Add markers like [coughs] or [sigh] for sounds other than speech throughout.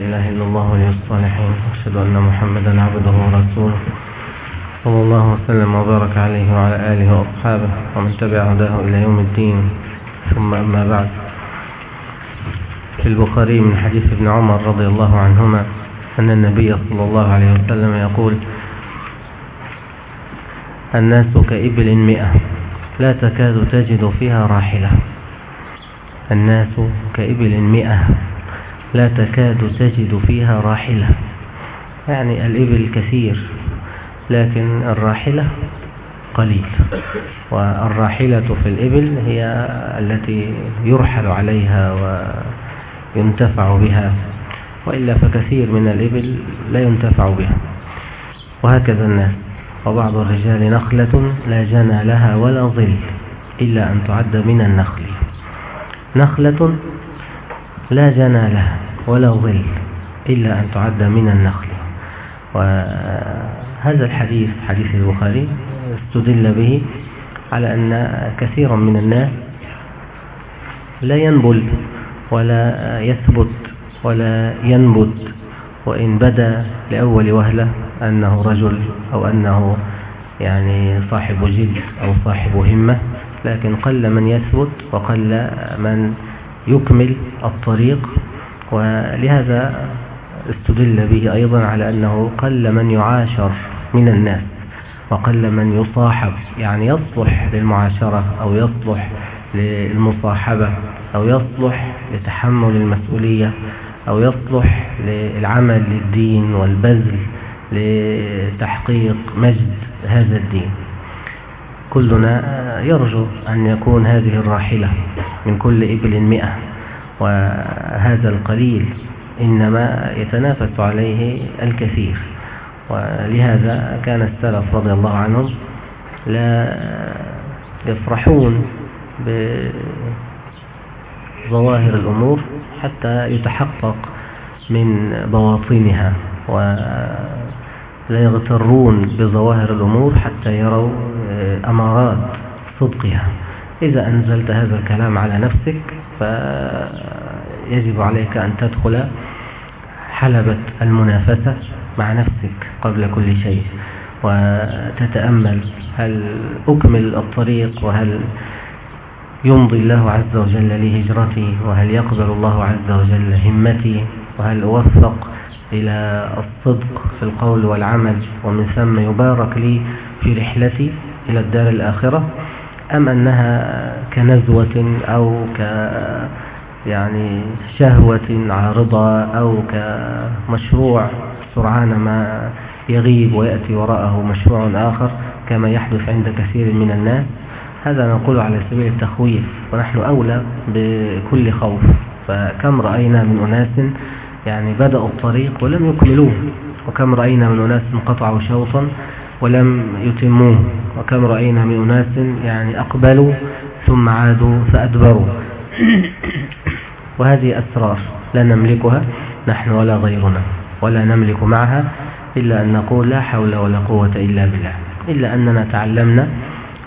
لا إله إلا الله ولي الصالحين أشهد أن محمدا عبده ورسوله. صلى الله وسلم وبارك عليه وعلى آله وأصحابه ومن تبع هداه إلى يوم الدين. ثم أما بعد. في البخاري من حديث ابن عمر رضي الله عنهما أن النبي صلى الله عليه وسلم يقول الناس كإبل مئة لا تكاد تجد فيها راحلة. الناس كإبل مئة لا تكاد تجد فيها راحلة. يعني الإبل كثير لكن الراحلة قليل. والراحلة في الإبل هي التي يرحل عليها وينتفع بها. وإلا فكثير من الإبل لا ينتفع بها. وهكذا الناس. وبعض الرجال نخلة لا جنى لها ولا ظل إلا أن تعد من النخل. نخلة لا جنى لها ولا ظل إلا أن تعد من النخل. وهذا الحديث حديث البخاري استدل به على أن كثيرا من الناس لا ينبل ولا يثبت ولا ينبت وإن بدا لأول وهلة أنه رجل أو أنه يعني صاحب جد أو صاحب همة لكن قل من يثبت وقل من يكمل الطريق ولهذا استدل به أيضا على أنه قل من يعاشر من الناس وقل من يصاحب يعني يصلح للمعاشرة أو يصلح للمصاحبة أو يصلح لتحمل المسؤولية أو يصلح للعمل للدين والبذل لتحقيق مجد هذا الدين. كلنا يرجو أن يكون هذه الراحلة من كل إبل مئة وهذا القليل إنما يتنافس عليه الكثير. ولهذا كان السلف رضي الله عنهم لا يفرحون بظواهر الأمور حتى يتحقق من بواطنها ولا يغترون بظواهر الأمور حتى يروا أمارات صدقها. إذا أنزلت هذا الكلام على نفسك فيجب عليك أن تدخل حلبة المنافسة مع نفسك قبل كل شيء وتتأمل هل أكمل الطريق وهل يمضي الله عز وجل لهجرتي وهل يقبل الله عز وجل همتي وهل أوفق إلى الصدق في القول والعمل ومن ثم يبارك لي في رحلتي إلى الدار الآخرة أم أنها كنزوة أو ك يعني شهوة عارضة أو كمشروع سرعان ما يغيب ويأتي وراءه مشروع آخر كما يحدث عند كثير من الناس. هذا نقول على سبيل التخويف ونحن أولى بكل خوف. فكم رأينا من أناس يعني بدأوا الطريق ولم يكملوه. وكم رأينا من أناس قطعوا شوطا ولم يتموه. وكم رأينا من أناس يعني أقبلوا ثم عادوا فأدبروا. وهذه أسرار لا نملكها نحن ولا غيرنا ولا نملك معها إلا أن نقول لا حول ولا قوة إلا بالله. إلا أننا تعلمنا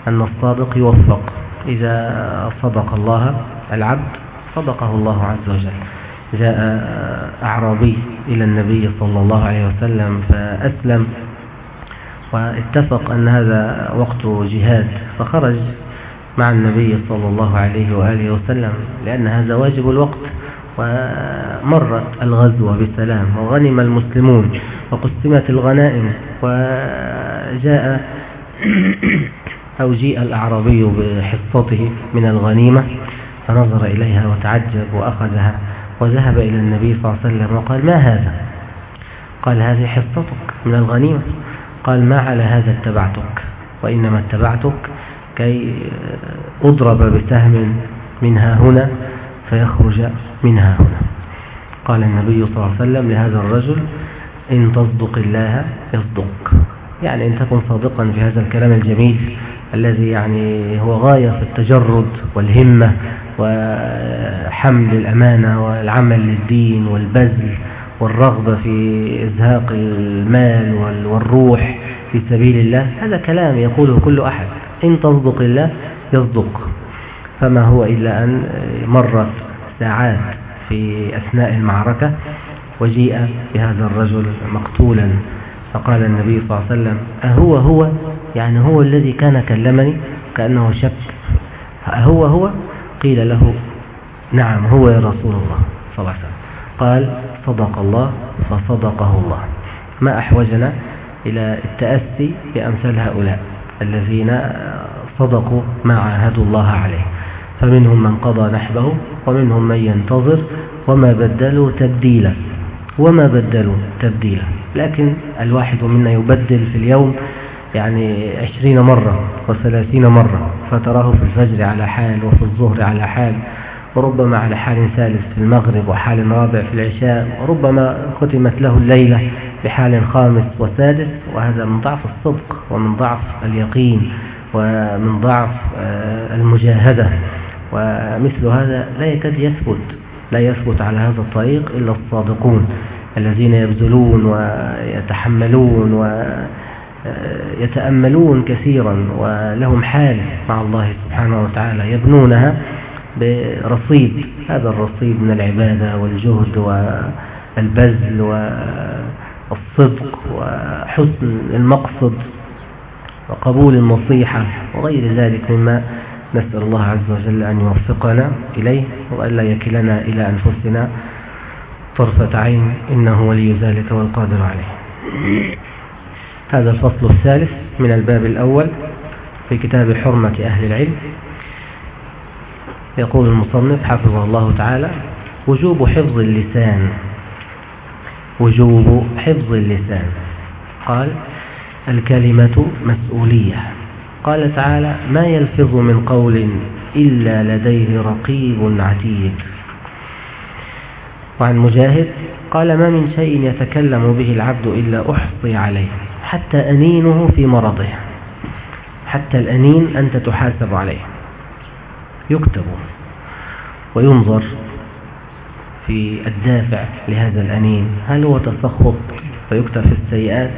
أن الصادق يوفق. إذا صدق الله العبد صدقه الله عز وجل. جاء أعرابي إلى النبي صلى الله عليه وسلم فأسلم واتفق أن هذا وقت جهاد فخرج مع النبي صلى الله عليه وآله وسلم لأن هذا واجب الوقت ومرت الغزوة بسلام وغنم المسلمون وقسمت الغنائم وجاء [clears throat] أو جيء الأعرابي بحصته من الغنيمة فنظر إليها وتعجب وأخذها. وذهب إلى النبي صلى الله عليه وسلم وقال ما هذا؟ قال هذه حصتك من الغنيمة. قال ما على هذا اتبعتك وإنما اتبعتك كي أضرب بسهم منها هنا فيخرج منها هنا. قال النبي صلى الله عليه وسلم لهذا الرجل إن تصدق الله يصدق يعني إن تكن صادقا في هذا الكلام الجميل الذي يعني هو غاية في التجرد والهمة وحمل الأمانة والعمل للدين والبذل والرغبة في إزهاق المال والروح في سبيل الله. هذا كلام يقوله كل أحد. إن تصدق الله يصدق. فما هو إلا أن مرت ساعات في أثناء المعركة وجيء بهذا الرجل مقتولا. فقال النبي صلى الله عليه وسلم أهو هو؟ يعني هو الذي كان كلمني كأنه شك أهو هو؟ قيل له نعم هو يا رسول الله. صلى الله عليه وسلم. قال صدق الله فصدقه الله. ما أحوجنا إلى التأسي بأمثال هؤلاء الذين صدقوا ما عاهدوا الله عليه. فمنهم من قضى نحبه ومنهم من ينتظر وما بدلوا تبديلا. وما بدلوا تبديلا. لكن الواحد منا يبدل في اليوم يعني عشرين مرة وثلاثين مرة فتراه في الفجر على حال وفي الظهر على حال وربما على حال ثالث في المغرب وحال رابع في العشاء وربما ختمت له الليلة بحال خامس وسادس. وهذا من ضعف الصدق ومن ضعف اليقين ومن ضعف آه، المجاهدة. ومثل هذا لا يكاد يثبت. لا يثبت على هذا الطريق إلا الصادقون الذين يبذلون ويتحملون ويتأملون كثيرا ولهم حال مع الله سبحانه وتعالى يبنونها برصيد هذا الرصيد من العبادة والجهد والبذل والصدق وحسن المقصد وقبول النصيحة وغير ذلك مما نسأل الله عز وجل أن يوفقنا إليه وأن لا يكلنا إلى أنفسنا طرفة عين إنه ولي ذلك والقادر عليه. هذا الفصل الثالث من الباب الأول في كتاب حرمة أهل العلم. يقول المصنف حفظه الله تعالى وجوب حفظ اللسان وجوب حفظ اللسان. قال الكلمة مسؤولية. قال تعالى ما يلفظ من قول إلا لديه رقيب عتيد. وعن مجاهد قال ما من شيء يتكلم به العبد إلا أحصي عليه حتى أنينه في مرضه حتى الأنين أنت تحاسب عليه. يكتب وينظر في الدافع لهذا الأنين هل هو تسخط فيكتب في السيئات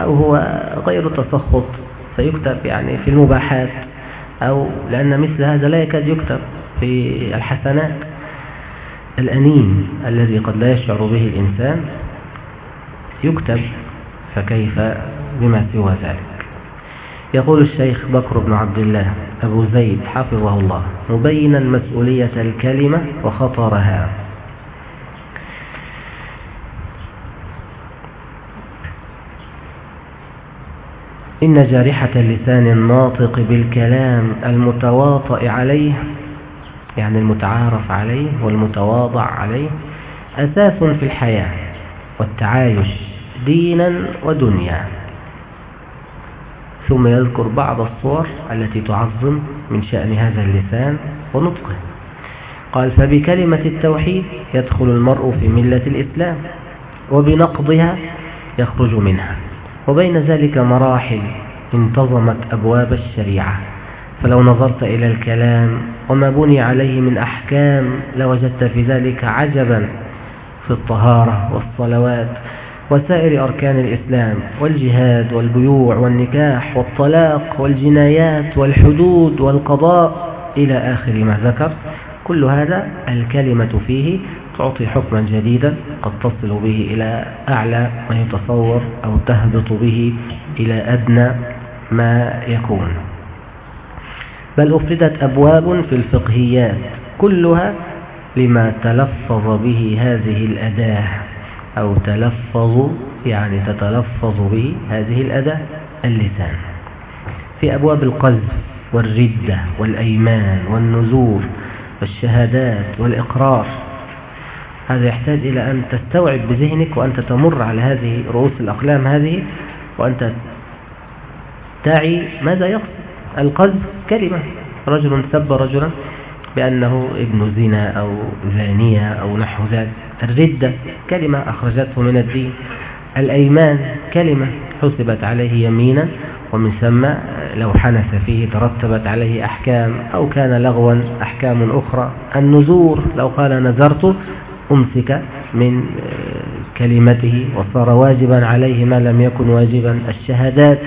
أو هو غير تسخط؟ فيكتب يعني في المباحات أو لأن مثل هذا لا يكاد يكتب في الحسنات الأنين الذي قد لا يشعر به الإنسان يكتب فكيف بما سوى ذلك. يقول الشيخ بكر بن عبد الله أبو زيد حفظه الله مبينا مسؤولية الكلمة وخطرها. إن جارحة اللسان الناطق بالكلام المتواطئ عليه يعني المتعارف عليه والمتواضع عليه أساس في الحياة والتعايش دينا ودنيا. ثم يذكر بعض الصور التي تعظم من شأن هذا اللسان ونطقه. قال فبكلمة التوحيد يدخل المرء في ملة الإسلام وبنقضها يخرج منها. وبين ذلك مراحل انتظمت أبواب الشريعة. فلو نظرت إلى الكلام وما بني عليه من أحكام لوجدت في ذلك عجبا في الطهارة والصلوات وسائر أركان الإسلام والجهاد والبيوع والنكاح والطلاق والجنايات والحدود والقضاء إلى آخر ما ذكر. كل هذا الكلمة فيه تعطي حكما جديدا قد تصل به إلى أعلى ما يتصور أو تهبط به إلى أدنى ما يكون. بل أفردت أبواب في الفقهيات كلها لما تلفظ به هذه الأداة أو تلفظ يعني تتلفظ به هذه الأداة اللسان. في أبواب القذف والردة والأيمان والنزور والشهادات والإقرار هذا يحتاج إلى أن تستوعب بذهنك وأنت تمر على هذه رؤوس الأقلام هذه وأنت تعي ماذا يقصد؟ القذف كلمة. رجل سب رجلا بأنه ابن زنا أو زانية أو نحو ذلك. الردة كلمة أخرجته من الدين. الأيمان كلمة حسبت عليه يمينا ومن ثم لو حنث فيه ترتبت عليه أحكام أو كان لغوا أحكام أخرى. النزور لو قال نذرت أمسك من كلمته وصار واجبا عليه ما لم يكن واجبا. الشهادات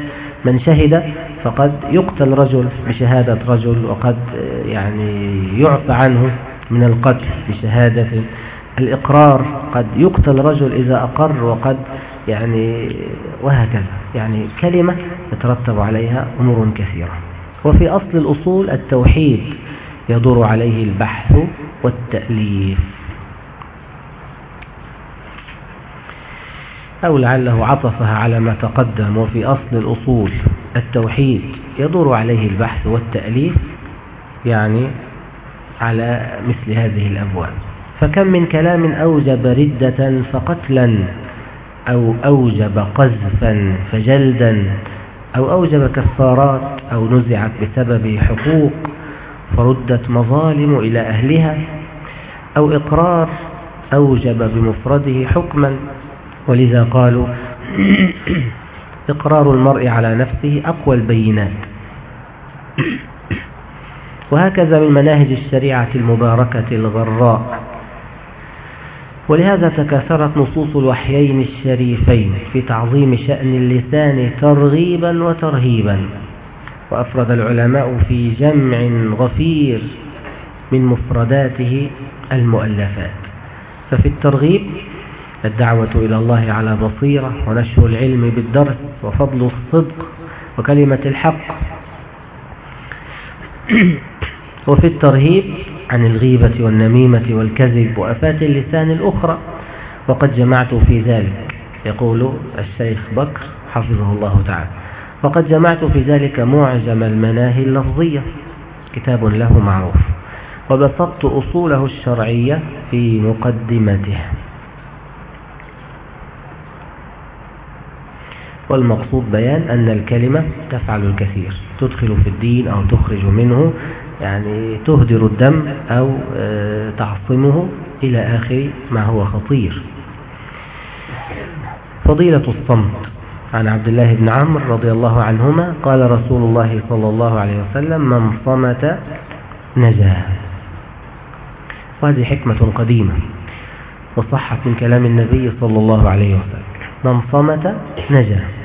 من شهد فقد يقتل رجل بشهادة رجل وقد يعني يعفى عنه من القتل بشهادة. الإقرار قد يقتل رجل إذا أقر وقد يعني وهكذا. يعني كلمة يترتب عليها أمور كثيرة. وفي أصل الأصول التوحيد يدور عليه البحث والتأليف. أو لعله عطفها على ما تقدم وفي أصل الأصول التوحيد يدور عليه البحث والتأليف يعني على مثل هذه الأبواب. فكم من كلام أوجب ردة فقتلا أو أوجب قذفا فجلدا أو أوجب كفارات أو نزعت بسبب حقوق فردت مظالم إلى أهلها أو إقرار أوجب بمفرده حكما ولذا قالوا [clears throat] إقرار المرء على نفسه أقوى البينات. وهكذا من مناهج الشريعة المباركة الغراء. ولهذا تكاثرت نصوص الوحيين الشريفين في تعظيم شأن اللسان ترغيبا وترهيبا. وأفرد العلماء في جمع غفير من مفرداته المؤلفات. ففي الترغيب الدعوة إلى الله على بصيرة ونشر العلم بالدرس وفضل الصدق وكلمة الحق. [clears throat] وفي الترهيب عن الغيبة والنميمة والكذب وأفات اللسان الأخرى وقد جمعت في ذلك يقول الشيخ بكر حفظه الله تعالى وقد جمعت في ذلك معجم المناهي اللفظية كتاب له معروف وبسطت أصوله الشرعية في مقدمته. والمقصود بيان أن الكلمة تفعل الكثير تدخل في الدين أو تخرج منه يعني تهدر الدم أو آه، تعصمه إلى آخر ما هو خطير. فضيلة الصمت عن عبد الله بن عمرو رضي الله عنهما قال رسول الله صلى الله عليه وسلم من صمت نجا. وهذه حكمة قديمة وصحت من كلام النبي صلى الله عليه وسلم من صمت نجا.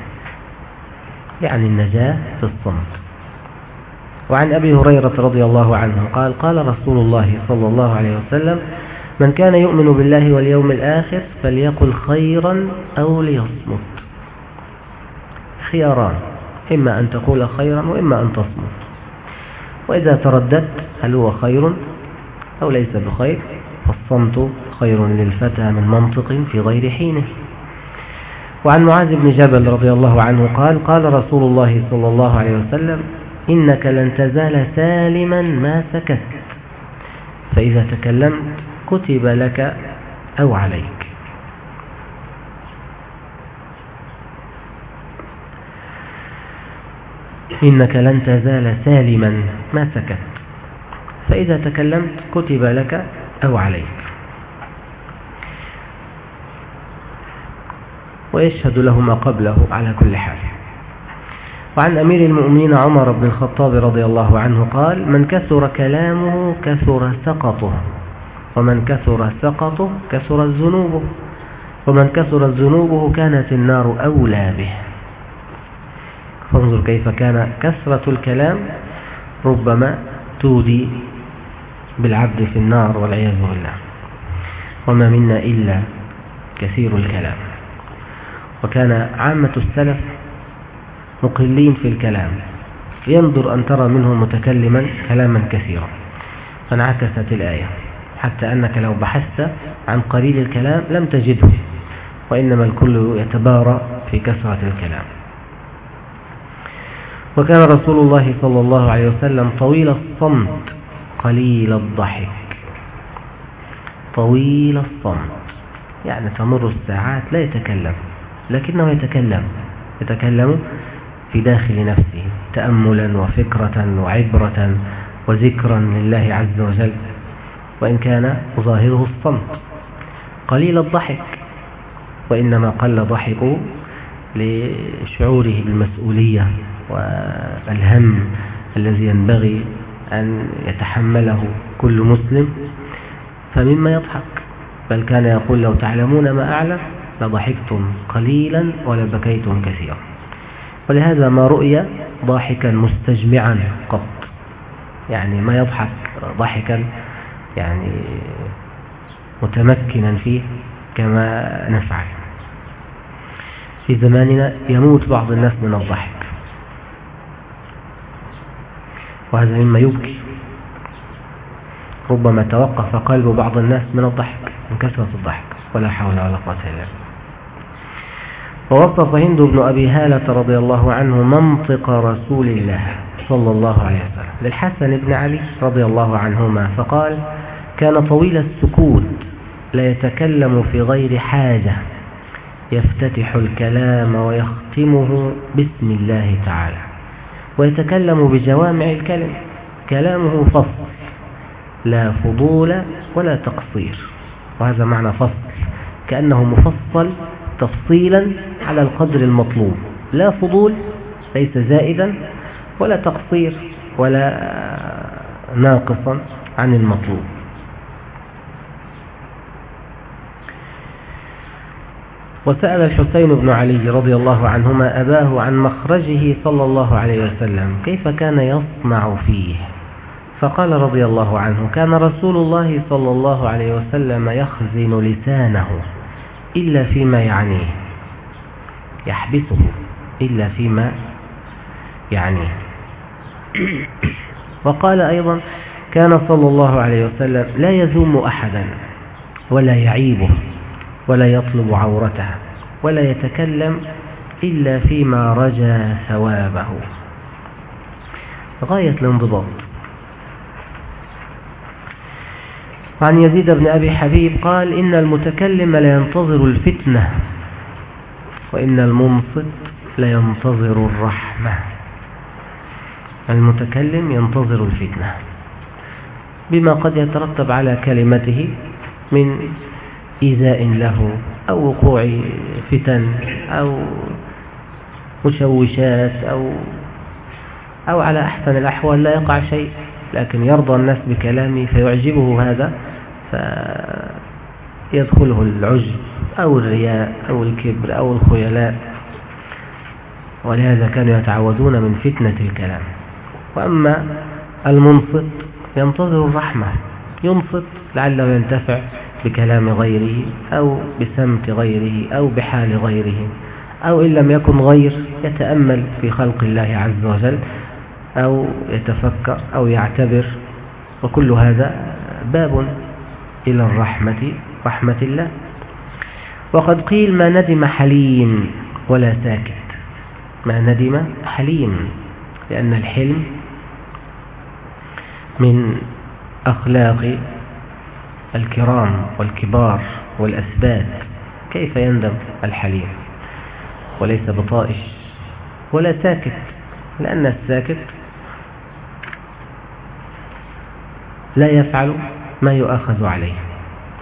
يعني النجاة في الصمت. وعن أبي هريرة رضي الله عنه قال قال رسول الله صلى الله عليه وسلم من كان يؤمن بالله واليوم الآخر فليقل خيرا أو ليصمت. خياران إما أن تقول خيرا وإما أن تصمت. وإذا ترددت هل هو خير أو ليس بخير؟ فالصمت خير للفتى من منطق في غير حينه. وعن معاذ بن جبل رضي الله عنه قال قال رسول الله صلى الله عليه وسلم إنك لن تزال سالما ما سكت فإذا تكلمت كتب لك أو عليك. إنك لن تزال سالما ما سكت فإذا تكلمت كتب لك أو عليك. ويشهد له ما قبله على كل حال. وعن أمير المؤمنين عمر بن الخطاب رضي الله عنه قال من كثر كلامه كثر سقطه ومن كثر سقطه كثر ذنوبه ومن كثر ذنوبه كانت النار أولى به. فانظر كيف كان كثرة الكلام ربما تودي بالعبد في النار والعياذ بالله. وما منا إلا كثير الكلام. وكان عامة السلف مقلين في الكلام ينظر أن ترى منه متكلما كلاما كثيرا. فانعكست الآية حتى أنك لو بحثت عن قليل الكلام لم تجده وإنما الكل يتبارى في كثرة الكلام. وكان رسول الله صلى الله عليه وسلم طويل الصمت قليل الضحك. طويل الصمت يعني تمر الساعات لا يتكلم. لكنه يتكلم يتكلم في داخل نفسه تأملا وفكرة وعبرة وذكرا لله عز وجل وإن كان ظاهره الصمت. قليل الضحك وإنما قل ضحكه لشعوره بالمسؤولية والهم الذي ينبغي أن يتحمله كل مسلم فمما يضحك. بل كان يقول لو تعلمون ما أعلم لضحكتم قليلا ولبكيتم كثيرا. ولهذا ما رؤي ضاحكا مستجمعا قط. يعني ما يضحك ضحكا يعني متمكنا فيه كما نفعل. في زماننا يموت بعض الناس من الضحك. وهذا مما يبكي. ربما توقف قلب بعض الناس من الضحك من كثرة الضحك ولا حول ولا قوة إلا بالله. ووصف هند بن أبي هالة رضي الله عنه منطق رسول الله صلى الله عليه وسلم للحسن بن علي رضي الله عنهما فقال كان طويل السكوت لا يتكلم في غير حاجة يفتتح الكلام ويختمه بسم الله تعالى ويتكلم بجوامع الكلم كلامه فصل لا فضول ولا تقصير وهذا معنى فصل كأنه مفصل تفصيلا على القدر المطلوب. لا فضول ليس زائدا ولا تقصير ولا ناقصا عن المطلوب. وسأل الحسين بن علي رضي الله عنهما أباه عن مخرجه صلى الله عليه وسلم كيف كان يصنع فيه؟ فقال رضي الله عنه كان رسول الله صلى الله عليه وسلم يخزن لسانه. إلا فيما يعنيه يحبسه إلا فيما يعنيه وقال أيضا كان صلى الله عليه وسلم لا يذوم أحدا ولا يعيبه ولا يطلب عورته ولا يتكلم إلا فيما رجى ثوابه. غاية الانضباط عن يزيد بن أبي حبيب قال إن المتكلم لا ينتظر الفتنة وإن المنصت لا ينتظر الرحمة. المتكلم ينتظر الفتنة بما قد يترتب على كلمته من إيذاء له أو وقوع فتن أو مشوشات أو أو على أحسن الأحوال لا يقع شيء لكن يرضى الناس بكلامه فيعجبه هذا فيدخله العجب أو الرياء أو الكبر أو الخيلاء. ولهذا كانوا يتعودون من فتنة الكلام. وأما المنصت ينتظر الرحمة. ينصت لعله ينتفع بكلام غيره أو بسمت غيره أو بحال غيره. أو إن لم يكن غير يتأمل في خلق الله عز وجل أو يتفكر أو يعتبر. وكل هذا باب إلى الرحمة رحمة الله. وقد قيل ما ندم حليم ولا ساكت. ما ندم حليم لأن الحلم من أخلاق الكرام والكبار والأسبات كيف يندم الحليم؟ وليس بطائش ولا ساكت لأن الساكت لا يفعل ما يؤاخذ عليه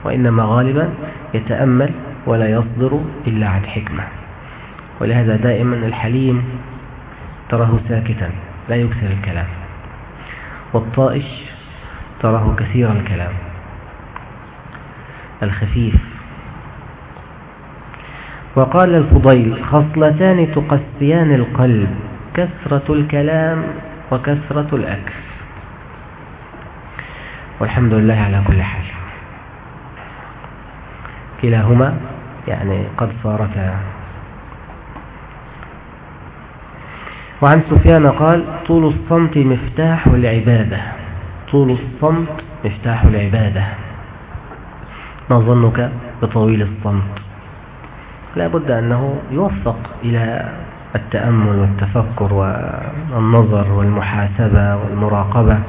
وإنما غالبا يتأمل ولا يصدر إلا عن حكمة. ولهذا دائما الحليم تراه ساكتا لا يكثر الكلام. والطائش تراه كثير الكلام. الخفيف. وقال الفضيل خصلتان تقسيان القلب كثرة الكلام وكثرة الأكل. والحمد لله على كل حال. كلاهما يعني قد صارتا وعن سفيان قال طول الصمت مفتاح العبادة. طول الصمت مفتاح العبادة. ما ظنك بطويل الصمت؟ لا بد أنه يوفق إلى التأمل والتفكر والنظر والمحاسبة والمراقبة.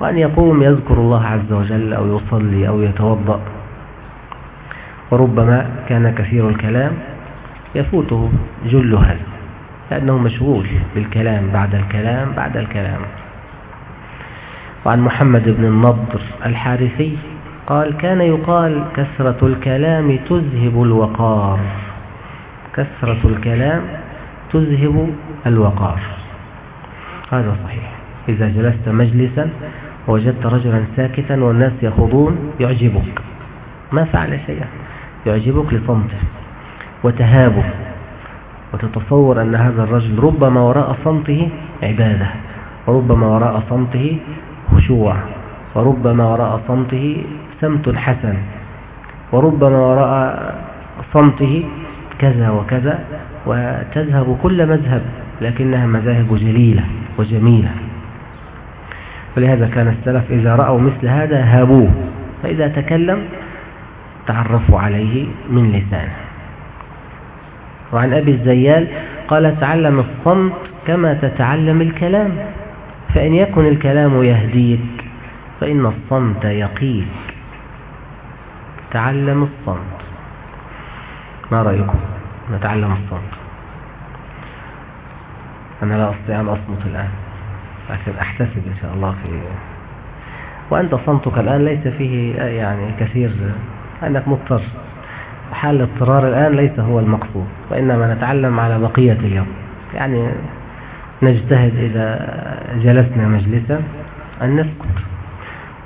وأن يقوم يذكر الله عز وجل أو يصلي أو يتوضأ. وربما كان كثير الكلام يفوته جل هذا لأنه مشغول بالكلام بعد الكلام بعد الكلام. وعن محمد بن النضر الحارثي قال كان يقال كثرة الكلام تذهب الوقار. كثرة الكلام تذهب الوقار. هذا صحيح. إذا جلست مجلسا ووجدت رجلا ساكتا والناس يخوضون يعجبك. ما فعل شيئا. يعجبك لصمته وتهابه. وتتصور أن هذا الرجل ربما وراء صمته عبادة وربما وراء صمته خشوع وربما وراء صمته سمت حسن وربما وراء صمته كذا وكذا وتذهب كل مذهب لكنها مذاهب جليلة وجميلة. ولهذا كان السلف إذا رأوا مثل هذا هابوه فإذا تكلم تعرفوا عليه من لسانه. وعن أبي الزيال قال تعلم الصمت كما تتعلم الكلام فإن يكن الكلام يهديك فإن الصمت يقيك. تعلم الصمت. ما رأيكم؟ نتعلم الصمت. أنا لا أستطيع أن أصمت الآن. لكن أحتسب إن شاء الله في وأنت صمتك الآن ليس فيه يعني كثير أنك مضطر. حال الاضطرار الآن ليس هو المقصود وإنما نتعلم على بقية اليوم. يعني نجتهد إذا جلسنا مجلسا أن نسكت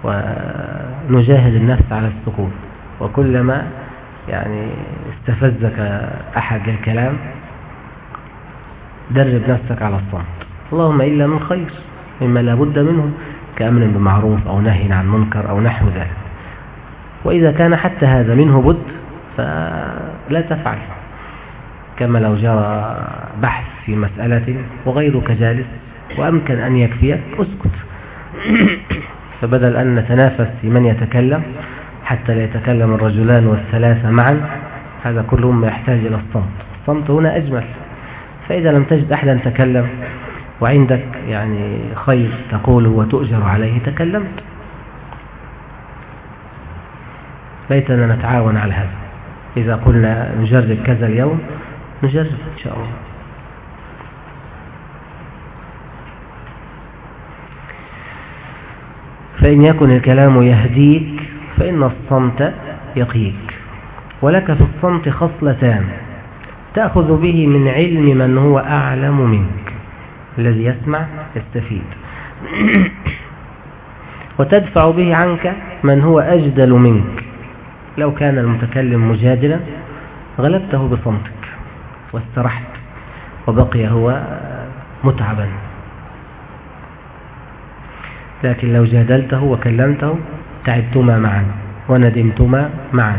ونجاهد النفس على السكوت. وكلما يعني استفزك أحد الكلام درب نفسك على الصمت. اللهم إلا من خير. مما لا بد منه كأمر بمعروف أو نهي عن منكر أو نحو ذلك. وإذا كان حتى هذا منه بد فلا تفعل. كما لو جرى بحث في مسألة وغيرك جالس وأمكن أن يكفيك اسكت. فبدل أن نتنافس في من يتكلم حتى لا يتكلم الرجلان والثلاثة معا هذا كله ما يحتاج إلى الصمت. الصمت هنا أجمل. فإذا لم تجد أحدا تكلم وعندك يعني خير تقوله وتؤجر عليه تكلمت. ليتنا نتعاون على هذا. إذا قلنا نجرب كذا اليوم نجرب إن شاء الله. فإن يكن الكلام يهديك فإن الصمت يقيك. ولك في الصمت خصلتان تأخذ به من علم من هو أعلم منك. الذي يسمع يستفيد. [clears throat] وتدفع به عنك من هو أجدل منك. لو كان المتكلم مجادلا غلبته بصمتك واسترحت وبقي هو متعبا. لكن لو جادلته وكلمته تعبتما معا وندمتما معا.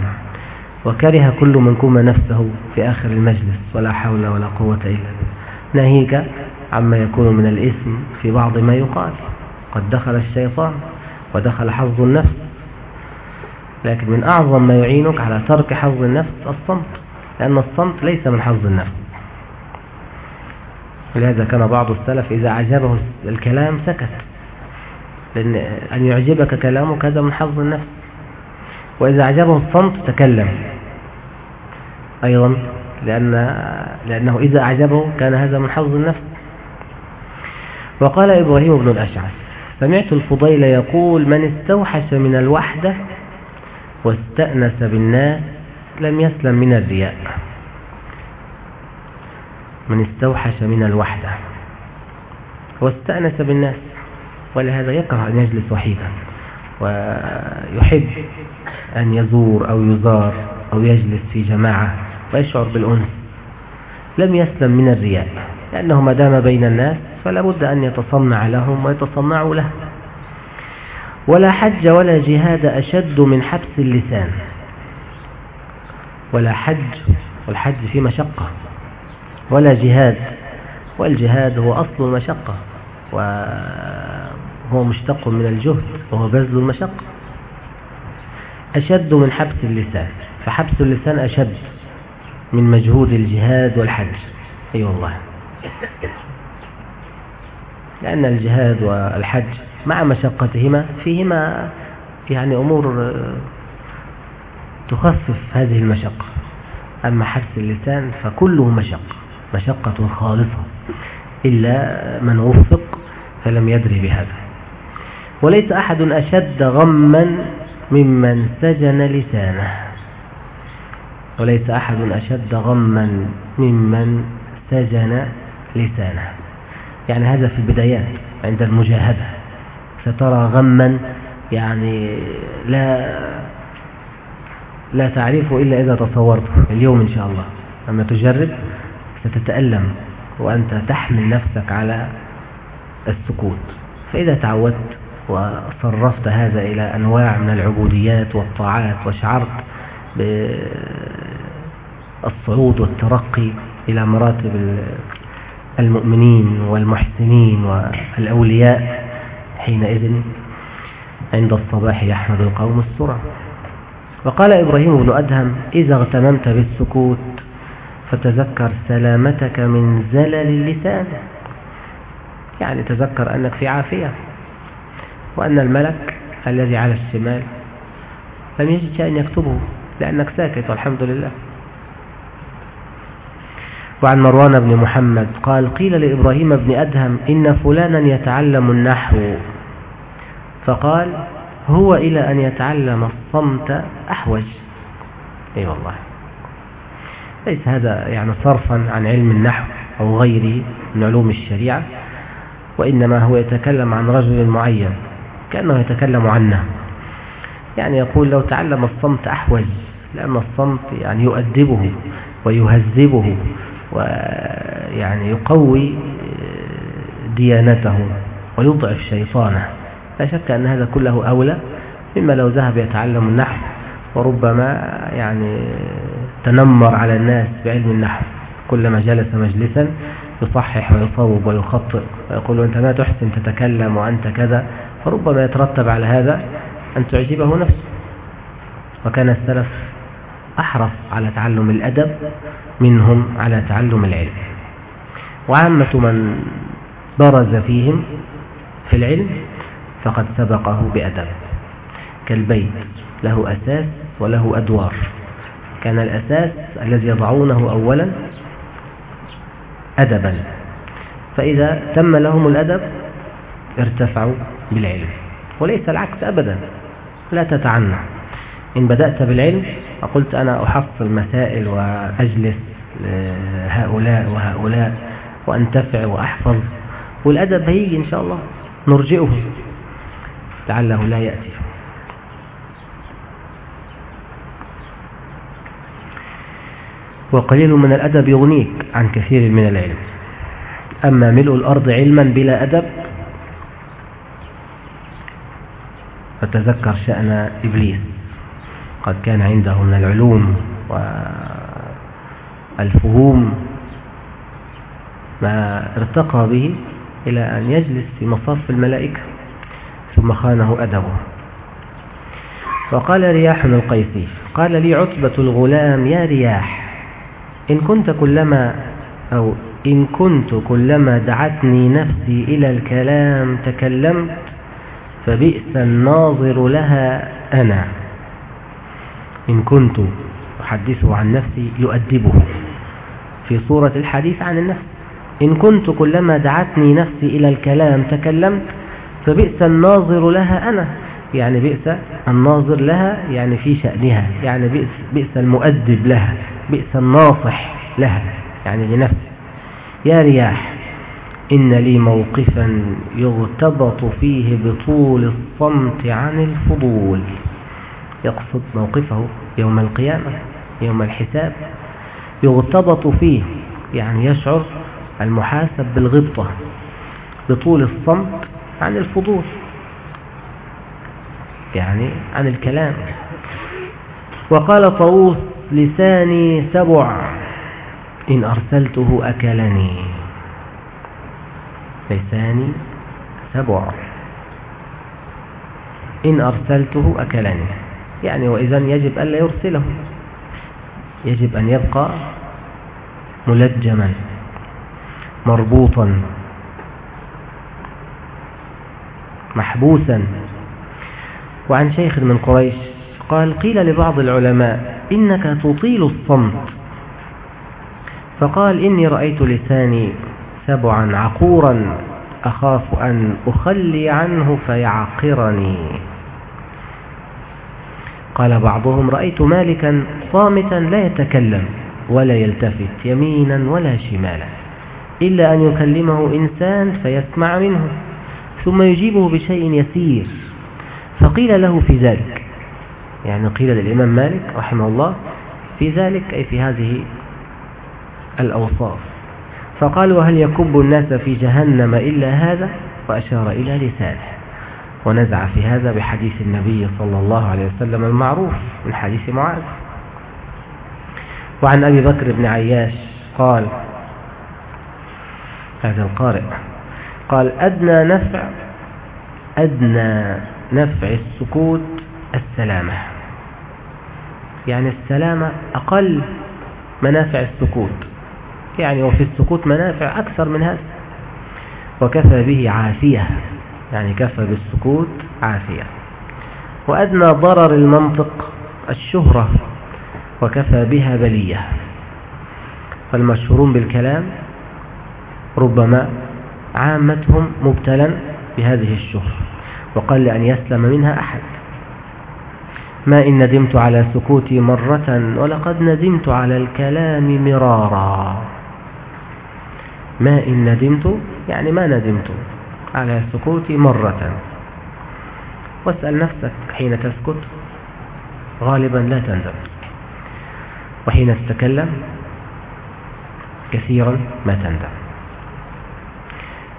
وكره كل منكما نفسه في آخر المجلس ولا حول ولا قوة إلا بالله. ناهيك عما يكون من الإثم في بعض ما يقال. قد دخل الشيطان ودخل حظ النفس. لكن من أعظم ما يعينك على ترك حظ النفس الصمت لأن الصمت ليس من حظ النفس. ولهذا كان بعض السلف إذا أعجبه الكلام سكت لأن أن يعجبك كلامك هذا من حظ النفس. وإذا أعجبه الصمت تكلم. أيضا لأن لأنه إذا أعجبه كان هذا من حظ النفس. وقال إبراهيم بن الأشعث سمعت الفضيل يقول من استوحش من الوحدة واستأنس بالناس لم يسلم من الرياء. من استوحش من الوحدة واستأنس بالناس ولهذا يكره أن يجلس وحيدا ويحب أن يزور أو يزار أو يجلس في جماعة ويشعر بالأنس لم يسلم من الرياء لأنه ما دام بين الناس فلا بد أن يتصنع لهم ويتصنعوا له. ولا حج ولا جهاد أشد من حبس اللسان. ولا حج والحج في مشقة. ولا جهاد والجهاد هو أصل المشقة. وهو مشتق من الجهد وهو بذل المشقة. أشد من حبس اللسان. فحبس اللسان أشد من مجهود الجهاد والحج. أي أيوة والله. لأن الجهاد والحج مع مشقتهما فيهما يعني أمور تخفف هذه المشقة. أما حبس اللسان فكله مشقة مشقة خالصة إلا من وفق فلم يدري بهذا. وليس أحد أشد غما ممن سجن لسانه. وليس أحد أشد غما ممن سجن لسانه. يعني هذا في البدايات عند المجاهدة. سترى غما يعني لا لا تعرفه إلا إذا تصورته اليوم إن شاء الله لما تجرب ستتألم وأنت تحمل نفسك على السكوت. فإذا تعودت وصرفت هذا إلى أنواع من العبوديات والطاعات وشعرت بالصعود والترقي إلى مراتب المؤمنين والمحسنين والأولياء حينئذ عند الصباح يحمد القوم السرعة وقال إبراهيم بن أدهم إذا اغتنمت بالسكوت فتذكر سلامتك من زلل اللسان. يعني تذكر أنك في عافية وأن الملك الذي على الشمال لم يجد شيئا يكتبه لأنك ساكت والحمد لله. وعن مروان بن محمد قال قيل لإبراهيم بن أدهم إن فلانا يتعلم النحو. فقال هو إلى أن يتعلم الصمت أحوج. أي والله. ليس هذا يعني صرفا عن علم النحو أو غيره من علوم الشريعة وإنما هو يتكلم عن رجل معين كأنه يتكلم عنه. يعني يقول لو تعلم الصمت أحوج لأن الصمت يعني يؤدبه ويهذبه. ويعني يقوي ديانته ويضعف شيطانه لا شك أن هذا كله أولى مما لو ذهب يتعلم النحو وربما يعني تنمر على الناس بعلم النحو. كلما جلس مجلسا يصحح ويصوب ويخطئ ويقول أنت ما تحسن تتكلم وأنت كذا فربما يترتب على هذا أن تعجبه نفسه. وكان السلف أحرص على تعلم الأدب منهم على تعلم العلم. وعامة من برز فيهم في العلم فقد سبقه بأدب. كالبيت له أساس وله أدوار. كان الأساس الذي يضعونه أولا أدبا. فإذا تم لهم الأدب ارتفعوا بالعلم. وليس العكس أبدا. لا تتعنى. إن بدأت بالعلم وقلت أنا أحصل مسائل وأجلس هؤلاء وهؤلاء وأنتفع وأحفظ. والأدب هيجي إن شاء الله. نرجئه. لعله لا يأتي. وقليل من الأدب يغنيك عن كثير من العلم. أما ملء الأرض علما بلا أدب فتذكر شأن إبليس. قد كان عنده من العلوم والفهوم ما ارتقى به إلى أن يجلس في مصاف الملائكة ثم خانه أدبه وقال رياح القيسي قال لي عتبة الغلام يا رياح إن كنت كلما أو إن كنت كلما دعتني نفسي إلى الكلام تكلمت فبئس الناظر لها أنا. إن كنت أحدثه عن نفسي يؤدبه. في صورة الحديث عن النفس. إن كنت كلما دعتني نفسي إلى الكلام تكلمت فبئس الناظر لها أنا. يعني بئس الناظر لها يعني في شأنها. يعني بئس, بئس المؤدب لها بئس الناصح لها يعني لنفسه يا رياح إن لي موقفا يغتبط فيه بطول الصمت عن الفضول. يقصد موقفه يوم القيامة يوم الحساب. يغتبط فيه يعني يشعر المحاسب بالغبطة بطول الصمت عن الفضول يعني عن الكلام. وقال طاووس لساني سبع إن أرسلته أكلني. لساني سبع إن أرسلته أكلني. يعني وإذا يجب ألا يرسله. يجب أن يبقى ملجما مربوطا محبوسا. وعن شيخ من قريش قال قيل لبعض العلماء إنك تطيل الصمت. فقال إني رأيت لساني سبعا عقورا أخاف أن أخلي عنه فيعقرني. قال بعضهم رأيت مالكا صامتا لا يتكلم ولا يلتفت يمينا ولا شمالا إلا أن يكلمه إنسان فيسمع منه ثم يجيبه بشيء يسير فقيل له في ذلك يعني قيل للإمام مالك رحمه الله في ذلك أي في هذه الأوصاف فقال وهل يكب الناس في جهنم إلا هذا وأشار إلى لسانه ونزع في هذا بحديث النبي صلى الله عليه وسلم المعروف من حديث معاذ. وعن أبي بكر بن عياش قال هذا القارئ قال أدنى نفع أدنى نفع السكوت السلامة. يعني السلامة أقل منافع السكوت. يعني وفي السكوت منافع أكثر من هذا. وكفى به عافية. يعني كفى بالسكوت عافية. وأدنى ضرر المنطق الشهرة وكفى بها بلية. فالمشهورون بالكلام ربما عامتهم مبتلا بهذه الشهرة وقل أن يسلم منها أحد. ما إن ندمت على سكوتي مرة ولقد ندمت على الكلام مرارا. ما إن ندمت يعني ما ندمت. على سكوتي مرة. واسأل نفسك حين تسكت غالبا لا تندم. وحين تتكلم كثيرا ما تندم.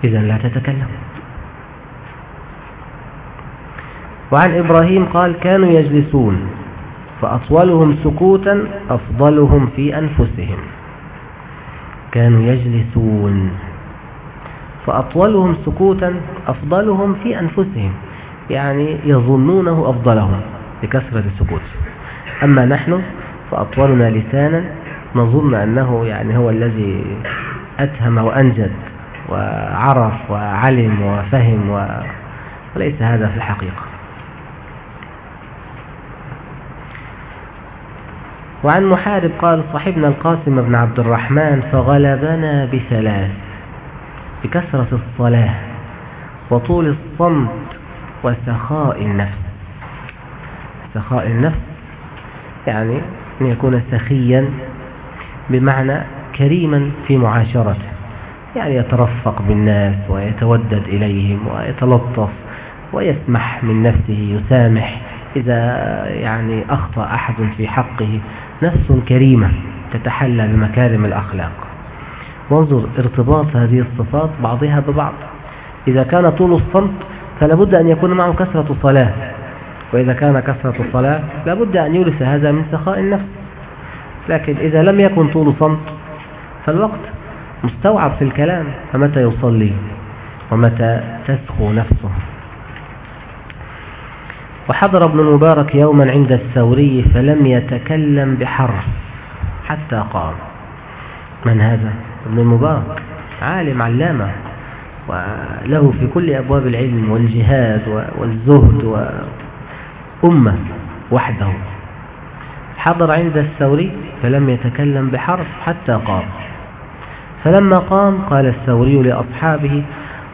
إذا لا تتكلم. وعن إبراهيم قال كانوا يجلسون فأطولهم سكوتا أفضلهم في أنفسهم. كانوا يجلسون. فأطولهم سكوتا أفضلهم في أنفسهم يعني يظنونه أفضلهم لكثرة السكوت. أما نحن فأطولنا لسانا نظن أنه يعني هو الذي أتهم وأنجد وعرف وعلم وفهم وليس هذا في الحقيقة. وعن محارب قال صاحبنا القاسم بن عبد الرحمن فغلبنا بثلاث. بكثرة الصلاة وطول الصمت وسخاء النفس. سخاء النفس يعني أن يكون سخيا بمعنى كريما في معاشرته. يعني يترفق بالناس ويتودد إليهم ويتلطف ويسمح من نفسه يسامح. إذا يعني أخطأ أحد في حقه نفس كريمة تتحلى بمكارم الأخلاق. وانظر ارتباط هذه الصفات بعضها ببعض. إذا كان طول الصمت فلابد أن يكون معه كثرة صلاة وإذا كان كثرة الصلاة لابد أن يورث هذا من سخاء النفس. لكن إذا لم يكن طول صمت فالوقت مستوعب في الكلام. فمتى يصلي ومتى تسخو نفسه؟ وحضر ابن المبارك يوما عند الثوري فلم يتكلم بحرف حتى قام من هذا؟ ابن المبارك عالم علامة وله في كل أبواب العلم والجهاد والزهد وأمة وحده. حضر عند الثوري فلم يتكلم بحرف حتى قام. فلما قام قال الثوري لأصحابه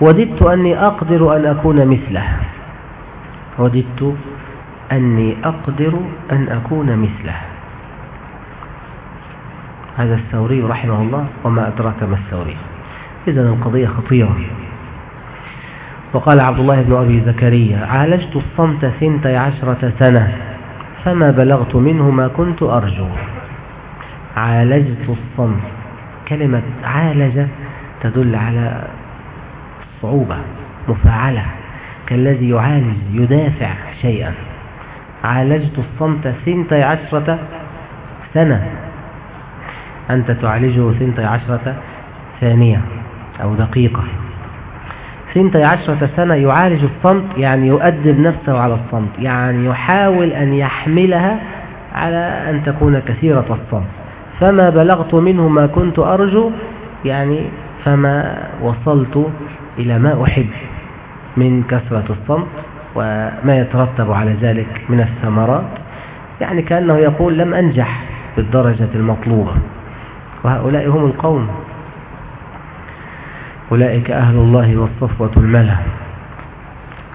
وددت أني أقدر أن أكون مثله. وددت أني أقدر أن أكون مثله. هذا الثوري رحمه الله وما أدراك ما الثوري. إذن القضية خطيرة. وقال عبد الله بن أبي زكريا عالجت الصمت ثنتي عشرة سنة فما بلغت منه ما كنت أرجو. عالجت الصمت. كلمة عالج تدل على صعوبة مفاعلة. كالذي يعالج يدافع شيئا. عالجت الصمت ثنتي عشرة سنة. أنت تعالجه ثنتي عشرة ثانية أو دقيقة. ثنتي عشرة سنة يعالج الصمت يعني يؤدب نفسه على الصمت يعني يحاول أن يحملها على أن تكون كثيرة الصمت. فما بلغت منه ما كنت أرجو يعني فما وصلت إلى ما أحب من كثرة الصمت وما يترتب على ذلك من الثمرات. يعني كأنه يقول لم أنجح بالدرجة المطلوبة. وهؤلاء هم القوم. أولئك أهل الله والصفوة الملأ.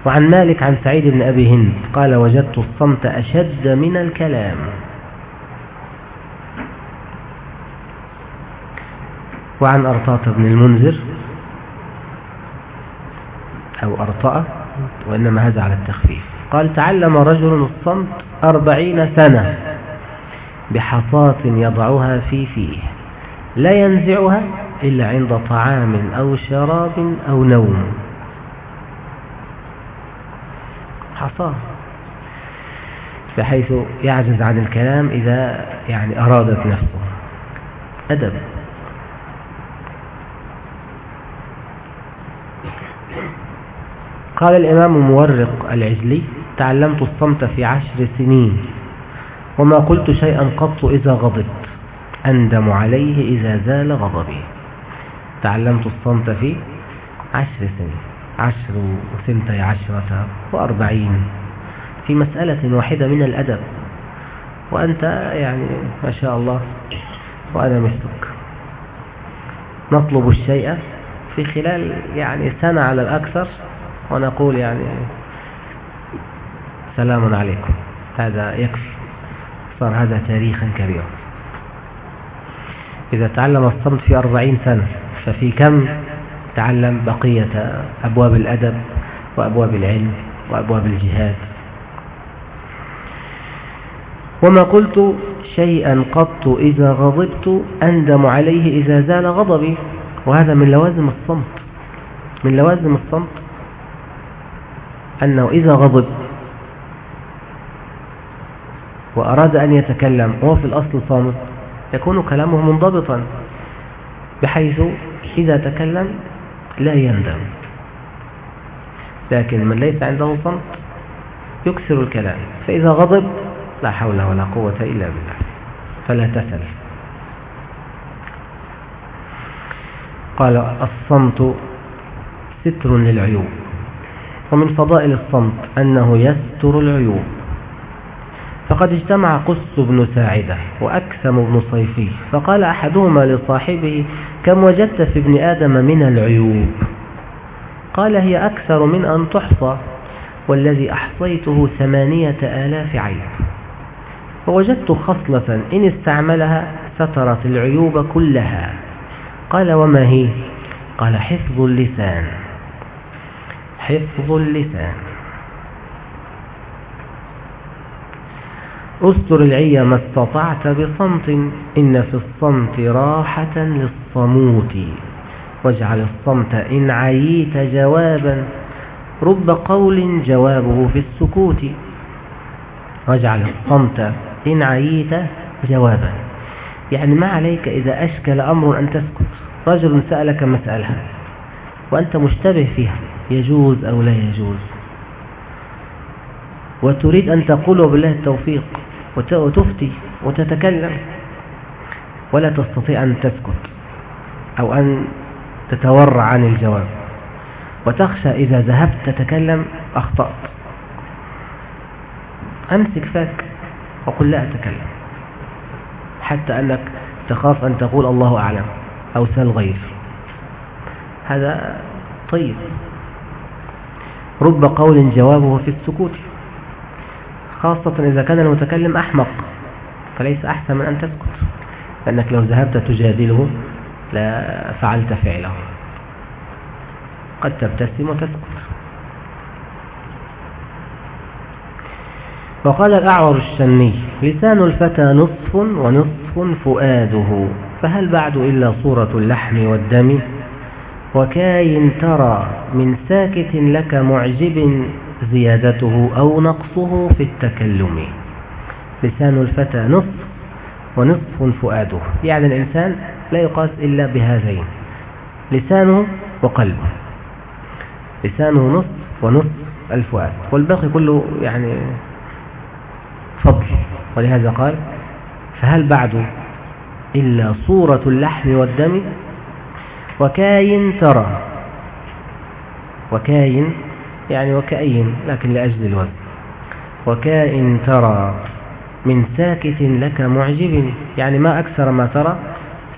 وعن مالك عن سعيد بن أبي هند قال وجدت الصمت أشد من الكلام. وعن أرطاط بن المنذر أو أرطأ وإنما هذا على التخفيف. قال تعلم رجل الصمت أربعين سنة بحصاة يضعها في فيه. لا ينزعها إلا عند طعام أو شراب أو نوم. حصاة بحيث يعجز عن الكلام إذا يعني أرادت نفسه. أدب. قال الإمام مورق العجلي تعلمت الصمت في عشر سنين وما قلت شيئا قط إذا غضبت. أندم عليه إذا زال غضبي تعلمت الصمت في عشر سنين عشر وثنتي عشرة وأربعين في مسألة واحدة من الأدب. وأنت يعني ما شاء الله وأنا مثلك. نطلب الشيء في خلال يعني سنة على الأكثر ونقول يعني سلام عليكم. هذا يكفي. صار هذا تاريخا كبيرا. إذا تعلم الصمت في أربعين سنة ففي كم؟ تعلم بقية أبواب الأدب وأبواب العلم وأبواب الجهاد. وما قلت شيئا قط إذا غضبت أندم عليه إذا زال غضبي وهذا من لوازم الصمت. من لوازم الصمت أنه إذا غضب وأراد أن يتكلم وهو في الأصل صامت يكون كلامه منضبطا بحيث إذا تكلم لا يندم. لكن من ليس عنده صمت يكسر الكلام فإذا غضب لا حول ولا قوة إلا بالله. فلا تسل قال الصمت ستر للعيوب. ومن فضائل الصمت أنه يستر العيوب. فقد اجتمع قس بن ساعدة وأكثم بن صيفي فقال أحدهما لصاحبه كم وجدت في ابن آدم من العيوب؟ قال هي أكثر من أن تحصى والذي أحصيته ثمانية آلاف عيب فوجدت خصلة إن استعملها سترت العيوب كلها. قال وما هي؟ قال حفظ اللسان. حفظ اللسان. استر العي ما استطعت بصمت إن في الصمت راحة للصموت. واجعل الصمت إن عييت جوابا رب قول جوابه في السكوت. واجعل الصمت إن عييت جوابا. يعني ما عليك إذا أشكل أمر أن تسكت. رجل سألك مسألة وأنت مشتبه فيها يجوز أو لا يجوز؟ وتريد أن تقول بالله التوفيق. وتفتي وتتكلم. ولا تستطيع أن تسكت أو أن تتورع عن الجواب. وتخشى إذا ذهبت تتكلم أخطأت. أمسك فاك وقل لا أتكلم. حتى أنك تخاف أن تقول الله أعلم أو سل غير هذا طيب. رب قول جوابه في السكوت. خاصة إذا كان المتكلم أحمق فليس أحسن من أن تسكت. لأنك لو ذهبت تجادله لا فعلت فعله. قد تبتسم وتسكت. وقال الأعور الشني لسان الفتى نصف ونصف فؤاده فهل بعد إلا صورة اللحم والدم؟ وكاين ترى من ساكت لك معجب زيادته أو نقصه في التكلم. لسان الفتى نصف ونصف فؤاده. يعني الإنسان لا يقاس إلا بهذين لسانه وقلبه. لسانه نصف ونصف الفؤاد. والباقي كله يعني فضل. ولهذا قال فهل بعد إلا صورة اللحم والدم؟ وكاين ترى. وكاين يعني وكأين لكن لأجل الوزن وكائن ترى من ساكت لك معجب يعني ما أكثر ما ترى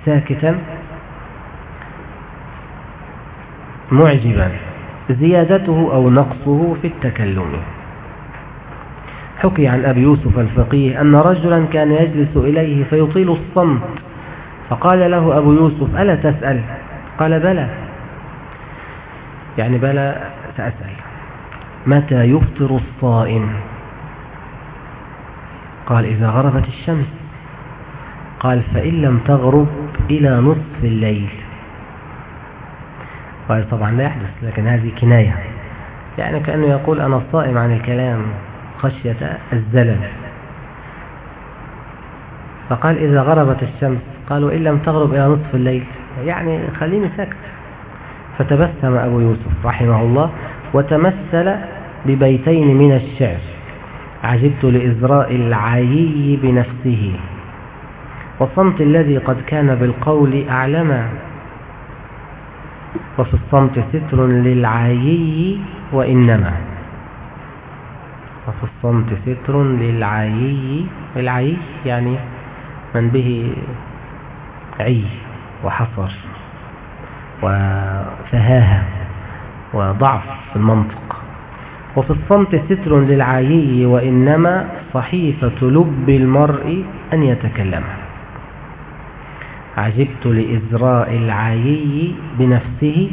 ساكتا معجبا زيادته أو نقصه في التكلم. حكي عن أبي يوسف الفقيه أن رجلا كان يجلس إليه فيطيل الصمت فقال له أبو يوسف ألا تسأل؟ قال بلى. يعني بلى سأسأل. متى يفطر الصائم؟ قال إذا غربت الشمس. قال فإن لم تغرب إلى نصف الليل. قال طبعا لا يحدث لكن هذه كناية. يعني كأنه يقول أنا صائم عن الكلام خشية الزلل. فقال إذا غربت الشمس. قالوا إن لم تغرب إلى نصف الليل. يعني خليني ساكت. فتبسم أبو يوسف رحمه الله وتمثل ببيتين من الشعر. عجبت لإزراء العيي بنفسه. والصمت الذي قد كان بالقول أعلما وفي الصمت ستر للعيي وإنما. وفي الصمت ستر للعيي. العيي يعني من به عي وحصر وفهاهة وضعف في المنطق. وفي الصمت ستر للعيي وإنما صحيفة لب المرء أن يتكلم. عجبت لإزراء العيي بنفسه.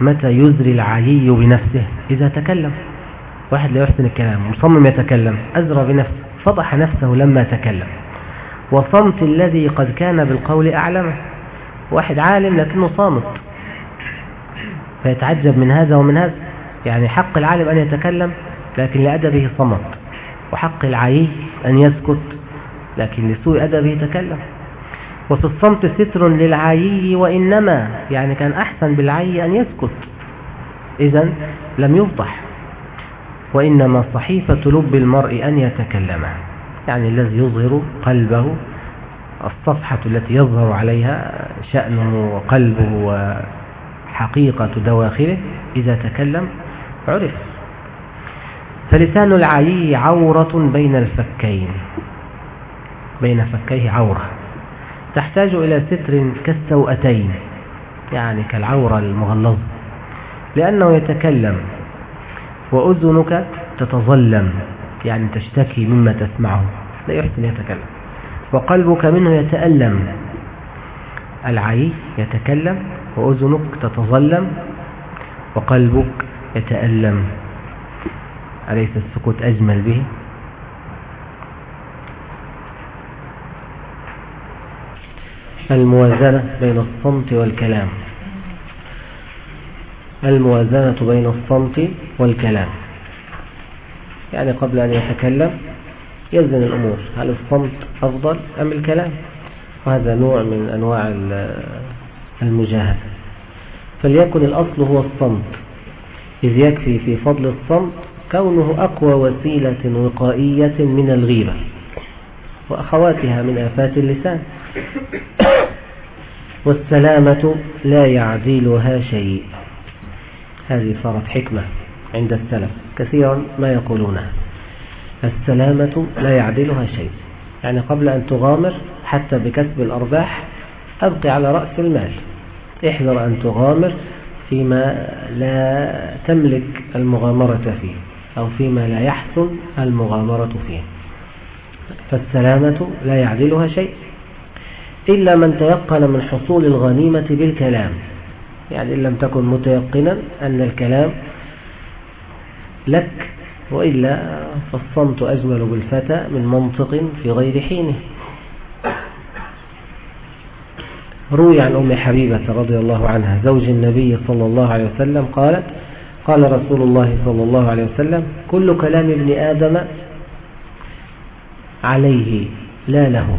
متى يزري العيي بنفسه؟ إذا تكلم. واحد لا يحسن الكلام مصمم يتكلم أزرى بنفسه فضح نفسه لما تكلم. وصمت الذي قد كان بالقول أعلمه. واحد عالم لكنه صامت. فيتعجب من هذا ومن هذا. يعني حق العالم أن يتكلم لكن لأدبه صمت. وحق العيي أن يسكت لكن لسوء أدبه يتكلم. وفي الصمت ستر للعيي وإنما يعني كان أحسن بالعي أن يسكت. إذا لم يفضح وإنما صحيفة لب المرء أن يتكلم يعني الذي يظهر قلبه الصفحة التي يظهر عليها شأنه وقلبه وحقيقة دواخله إذا تكلم عرف. فلسان العيي عورة بين الفكين بين فكيه عورة. تحتاج إلى ستر كالسوأتين يعني كالعورة المغلظة لأنه يتكلم. وأذنك تتظلم يعني تشتكي مما تسمعه لا يحسن يتكلم. وقلبك منه يتألم. العي يتكلم وأذنك تتظلم وقلبك يتألم. أليس السكوت أجمل به؟ الموازنة بين الصمت والكلام. الموازنة بين الصمت والكلام. يعني قبل أن يتكلم يزن الأمور. هل الصمت أفضل أم الكلام؟ وهذا نوع من أنواع المجاهدة. فليكن الأصل هو الصمت إذ يكفي في فضل الصمت كونه أقوى وسيلة وقائية من الغيبة وأخواتها من آفات اللسان. [coughs] والسلامة لا يعديلها شيء. هذه صارت حكمة عند السلف كثيرا ما يقولونها. السلامة لا يعدلها شيء. يعني قبل أن تغامر حتى بكسب الأرباح أبقي على رأس المال. احذر أن تغامر فيما لا تملك المغامرة فيه أو فيما لا يحسن المغامرة فيه. فالسلامة لا يعدلها شيء إلا من تيقن من حصول الغنيمة بالكلام. يعني إن لم تكن متيقنا أن الكلام لك وإلا فالصمت أجمل بالفتى من منطق في غير حينه. روي عن أم حبيبة رضي الله عنها زوج النبي صلى الله عليه وسلم قالت قال رسول الله صلى الله عليه وسلم كل كلام ابن آدم عليه لا له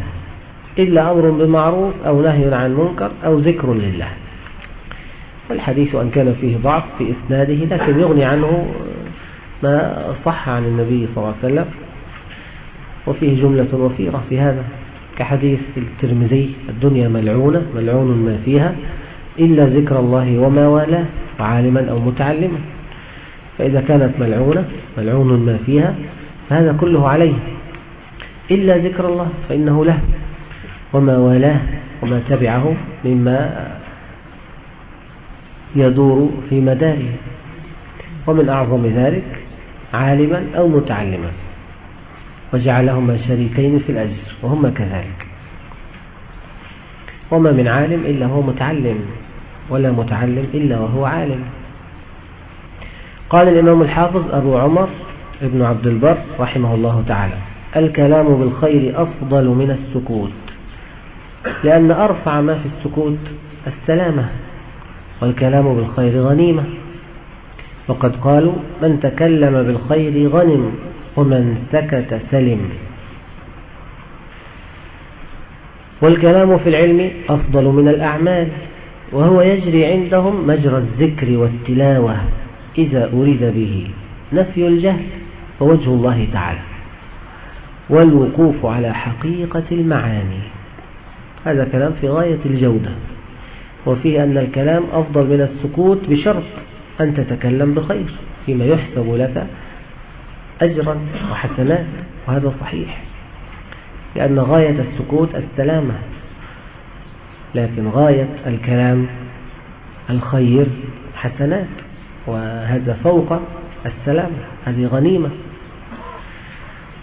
إلا أمر بمعروف أو نهي عن منكر أو ذكر لله. والحديث أن كان فيه ضعف في إسناده لكن يغني عنه ما صح عن النبي صلى الله عليه وسلم. وفيه جملة وفيرة في هذا. كحديث الترمذي الدنيا ملعونة ملعون ما فيها إلا ذكر الله وما والاه عالما أو متعلما. فإذا كانت ملعونة ملعون ما فيها فهذا كله عليه. إلا ذكر الله فإنه له. وما والاه وما تبعه مما يدور في مداره. ومن أعظم ذلك عالما أو متعلما. وجعلهما شريكين في الأجر وهما كذلك. وما من عالم إلا هو متعلم ولا متعلم إلا وهو عالم. قال الإمام الحافظ أبو عمر ابن عبد البر رحمه الله تعالى الكلام بالخير أفضل من السكوت لأن أرفع ما في السكوت السلامة والكلام بالخير غنيمة. وقد قالوا من تكلم بالخير غنم. ومن سكت سلم. والكلام في العلم أفضل من الأعمال وهو يجري عندهم مجرى الذكر والتلاوة إذا أريد به. نفي الجهل ووجه الله تعالى. والوقوف على حقيقة المعاني. هذا كلام في غاية الجودة. وفيه أن الكلام أفضل من السكوت بشرط أن تتكلم بخير فيما يحسب لك أجرا وحسنات وهذا صحيح لأن غاية السكوت السلامة لكن غاية الكلام الخير حسنات وهذا فوق السلامة هذه غنيمة.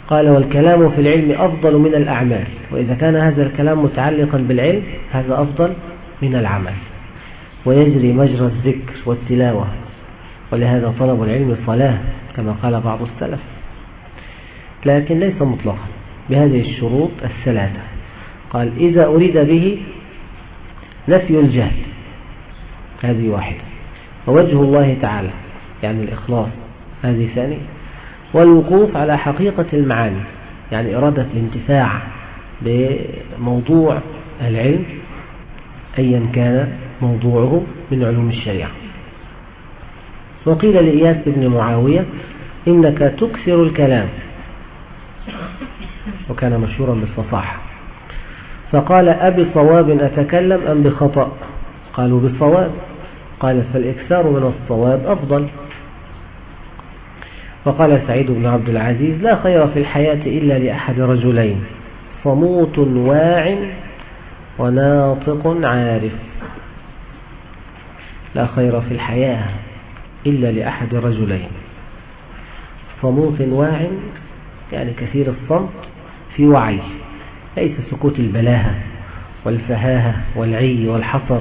قال والكلام في العلم أفضل من الأعمال وإذا كان هذا الكلام متعلقا بالعلم هذا أفضل من العمل. ويجري مجرى الذكر والتلاوة. ولهذا طلب العلم صلاة كما قال بعض السلف. لكن ليس مطلقا بهذه الشروط الثلاثة. قال إذا أريد به نفي الجهل هذه واحدة. ووجه الله تعالى يعني الإخلاص هذه ثانية. والوقوف على حقيقة المعاني يعني إرادة الانتفاع بموضوع العلم أيا كان موضوعه من علوم الشريعة. وقيل لإياس بن معاوية إنك تكثر الكلام. وكان مشهورا بالفصاحة. فقال أبي صواب أتكلم أم بخطأ؟ قالوا بالصواب. قال فالإكثار من الصواب أفضل. وقال سعيد بن عبد العزيز لا خير في الحياة إلا لأحد رجلين صموت واع وناطق عارف. لا خير في الحياة. إلا لأحد رجلين. صموت واع يعني كثير الصمت في وعي ليس سكوت البلاهة والفهاهة والعي والحصر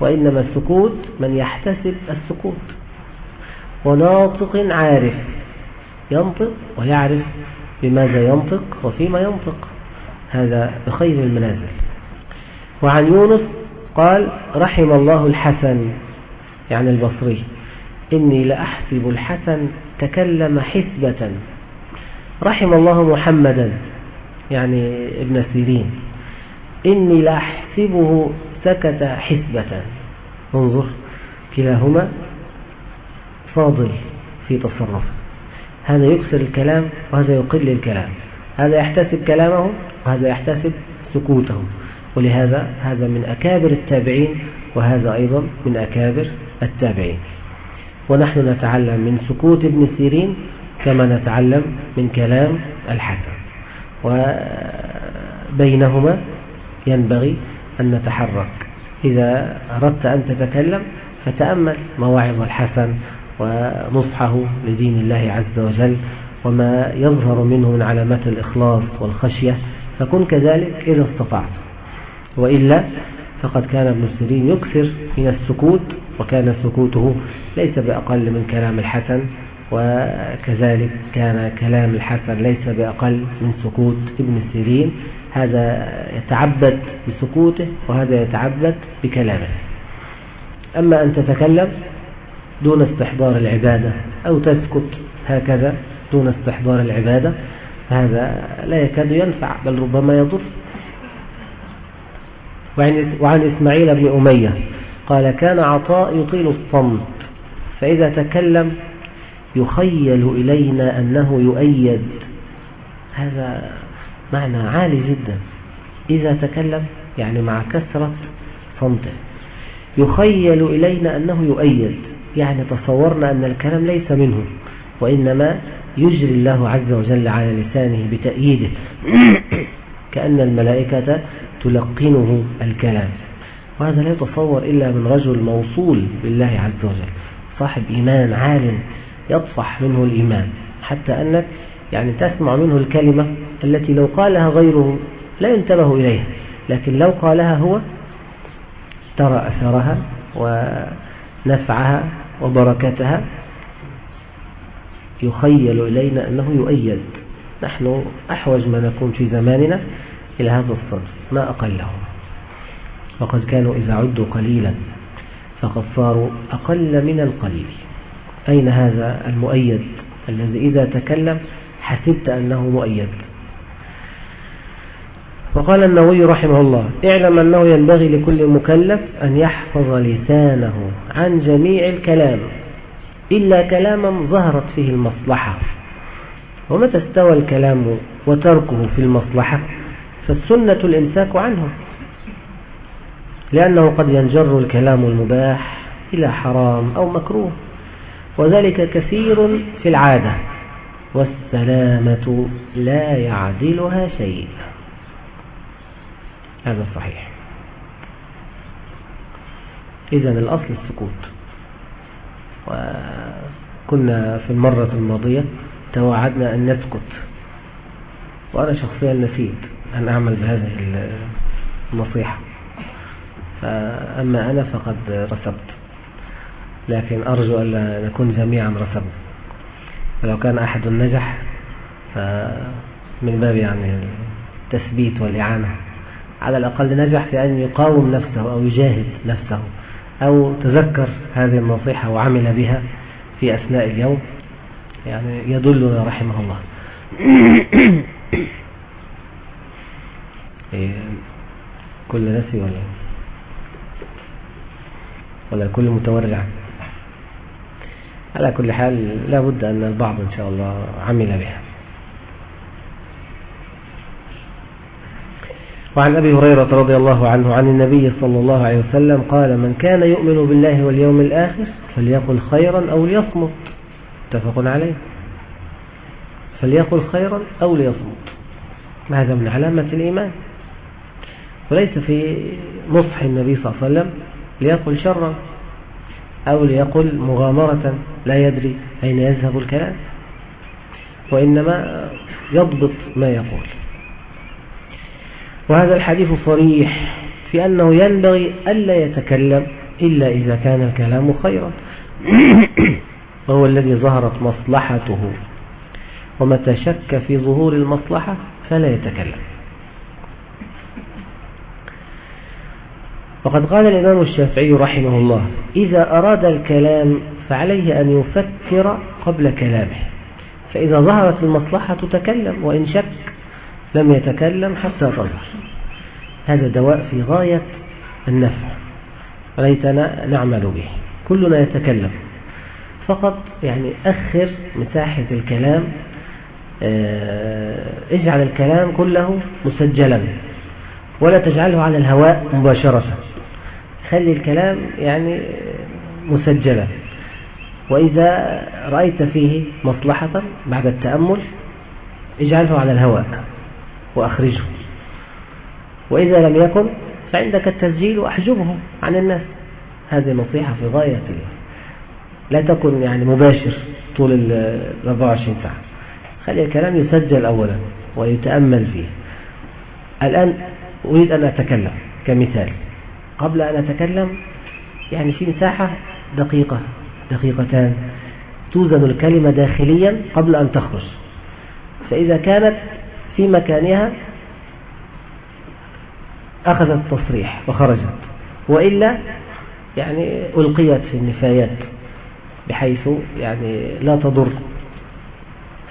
وإنما السكوت من يحتسب السكوت. وناطق عارف ينطق ويعرف بماذا ينطق وفيما ينطق. هذا بخير المنازل. وعن يونس قال رحم الله الحسن يعني البصري. إني لأحسب الحسن تكلم حسبة. رحم الله محمدا يعني ابن سيرين. إني لأحسبه سكت حسبة. انظر كلاهما. فاضل في تصرف هذا يكسر الكلام وهذا يقل الكلام. هذا يحتسب كلامه وهذا يحتسب سكوته. ولهذا هذا من أكابر التابعين وهذا أيضا من أكابر التابعين. ونحن نتعلم من سكوت ابن سيرين كما نتعلم من كلام الحسن. وبينهما ينبغي أن نتحرك. إذا أردت أن تتكلم فتأمل مواعظ الحسن ونصحه لدين الله عز وجل وما يظهر منه من علامات الإخلاص والخشية فكن كذلك إذا استطعت. وإلا فقد كان ابن سيرين يكثر من السكوت وكان سكوته ليس بأقل من كلام الحسن وكذلك كان كلام الحسن ليس بأقل من سكوت ابن سيرين. هذا يتعبد بسكوته وهذا يتعبد بكلامه. أما أن تتكلم دون استحضار العبادة أو تسكت هكذا دون استحضار العبادة هذا لا يكاد ينفع بل ربما يضر. وعن إسماعيل بن أمية قال كان عطاء يطيل الصمت فإذا تكلم يخيل إلينا أنه يؤيد. هذا معنى عالي جدا. إذا تكلم يعني مع كثرة صمته. يخيل إلينا أنه يؤيد. يعني تصورنا أن الكلام ليس منه وإنما يجري الله عز وجل على لسانه بتأييده. [coughs] كأن الملائكة تلقنه الكلام. وهذا لا يتصور إلا من رجل موصول بالله عز وجل صاحب إيمان عالم يطفح منه الإيمان حتى أنك يعني تسمع منه الكلمة التي لو قالها غيره لا ينتبه إليها لكن لو قالها هو ترى أثرها ونفعها وبركتها يخيل إلينا أنه يؤيد. نحن أحوج ما نكون في زماننا إلى هذا الصنف ما أقله وقد كانوا إذا عدوا قليلا فقد صاروا أقل من القليل. أين هذا المؤيد؟ الذي إذا تكلم حسبت أنه مؤيد. وقال النووي رحمه الله اعلم أنه ينبغي لكل مكلف أن يحفظ لسانه عن جميع الكلام إلا كلاما ظهرت فيه المصلحة. ومتى استوى الكلام وتركه في المصلحة؟ فالسنة الإمساك عنه لأنه قد ينجر الكلام المباح إلى حرام أو مكروه وذلك كثير في العادة. والسلامة لا يعدلها شيء. هذا صحيح. إذا الأصل السكوت. وكنا في المرة الماضية توعدنا أن نسكت. وأنا شخصيا نسيت. أن أعمل بهذه النصيحة. فأما أنا فقد رسبت. لكن أرجو أن نكون جميعا رسبنا. فلو كان أحد نجح فمن باب يعني التثبيت والإعانة. على الأقل نجح في أن يقاوم نفسه أو يجاهد نفسه أو تذكر هذه النصيحة وعمل بها في أثناء اليوم. يعني يدلنا رحمه الله. [coughs] كل نسي ولا ولا كل متورع. على كل حال لا بد أن البعض إن شاء الله عمل بها. وعن أبي هريرة رضي الله عنه عن النبي صلى الله عليه وسلم قال من كان يؤمن بالله واليوم الآخر فليقل خيرا أو ليصمت. متفق عليه. فليقل خيرا أو ليصمت. هذا من علامة الإيمان. وليس في نصح النبي صلى الله عليه وسلم ليقل شرا أو ليقل مغامرة لا يدري أين يذهب الكلام وإنما يضبط ما يقول. وهذا الحديث صريح في أنه ينبغي ألا يتكلم إلا إذا كان الكلام خيرا. [coughs] وهو الذي ظهرت مصلحته. ومتى شك في ظهور المصلحة فلا يتكلم. وقد قال الإمام الشافعي رحمه الله إذا أراد الكلام فعليه أن يفكر قبل كلامه فإذا ظهرت المصلحة تكلم وإن شك لم يتكلم حتى تظهر هذا دواء في غاية النفع وليتنا نعمل به كلنا يتكلم. فقط يعني أخر مساحة الكلام آه، اجعل الكلام كله مسجلا ولا تجعله على الهواء مباشرة. خلي الكلام يعني مسجلا. وإذا رأيت فيه مصلحة بعد التأمل اجعله على الهواء وأخرجه. وإذا لم يكن فعندك التسجيل وأحجبه عن الناس. هذه نصيحة في غاية لا تكن يعني مباشر طول ال 24 ساعة. خلي الكلام يسجل أولا ويتأمل فيه. الآن أريد أن أتكلم كمثال. قبل أن أتكلم يعني في مساحة دقيقة دقيقتان. توزن الكلمة داخليا قبل أن تخرج. فإذا كانت في مكانها أخذت تصريح وخرجت. وإلا يعني ألقيت في النفايات بحيث يعني لا تضر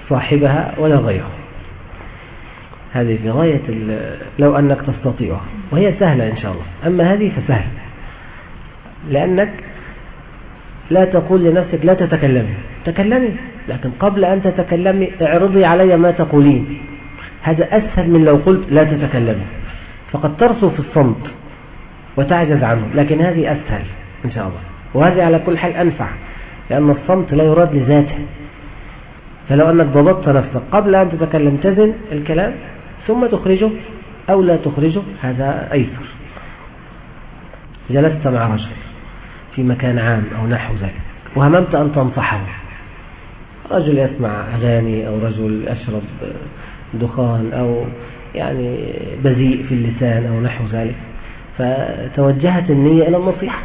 صاحبها ولا غيره. هذه في غاية لو أنك تستطيعها. وهي سهلة إن شاء الله. أما هذه فسهل. لأنك لا تقول لنفسك لا تتكلمي. تكلمي. لكن قبل أن تتكلمي اعرضي علي ما تقولين. هذا أسهل من لو قلت لا تتكلمي. فقد ترسو في الصمت وتعجز عنه. لكن هذه أسهل إن شاء الله. وهذه على كل حال أنفع. لأن الصمت لا يراد لذاته. فلو أنك ضبطت نفسك قبل أن تتكلم تزن الكلام ثم تخرجه أو لا تخرجه هذا أيسر. جلست مع رجل في مكان عام أو نحو ذلك وهممت أن تنصحه. رجل يسمع أغاني أو رجل يشرب دخان أو يعني بذيء في اللسان أو نحو ذلك فتوجهت النية إلى النصيحة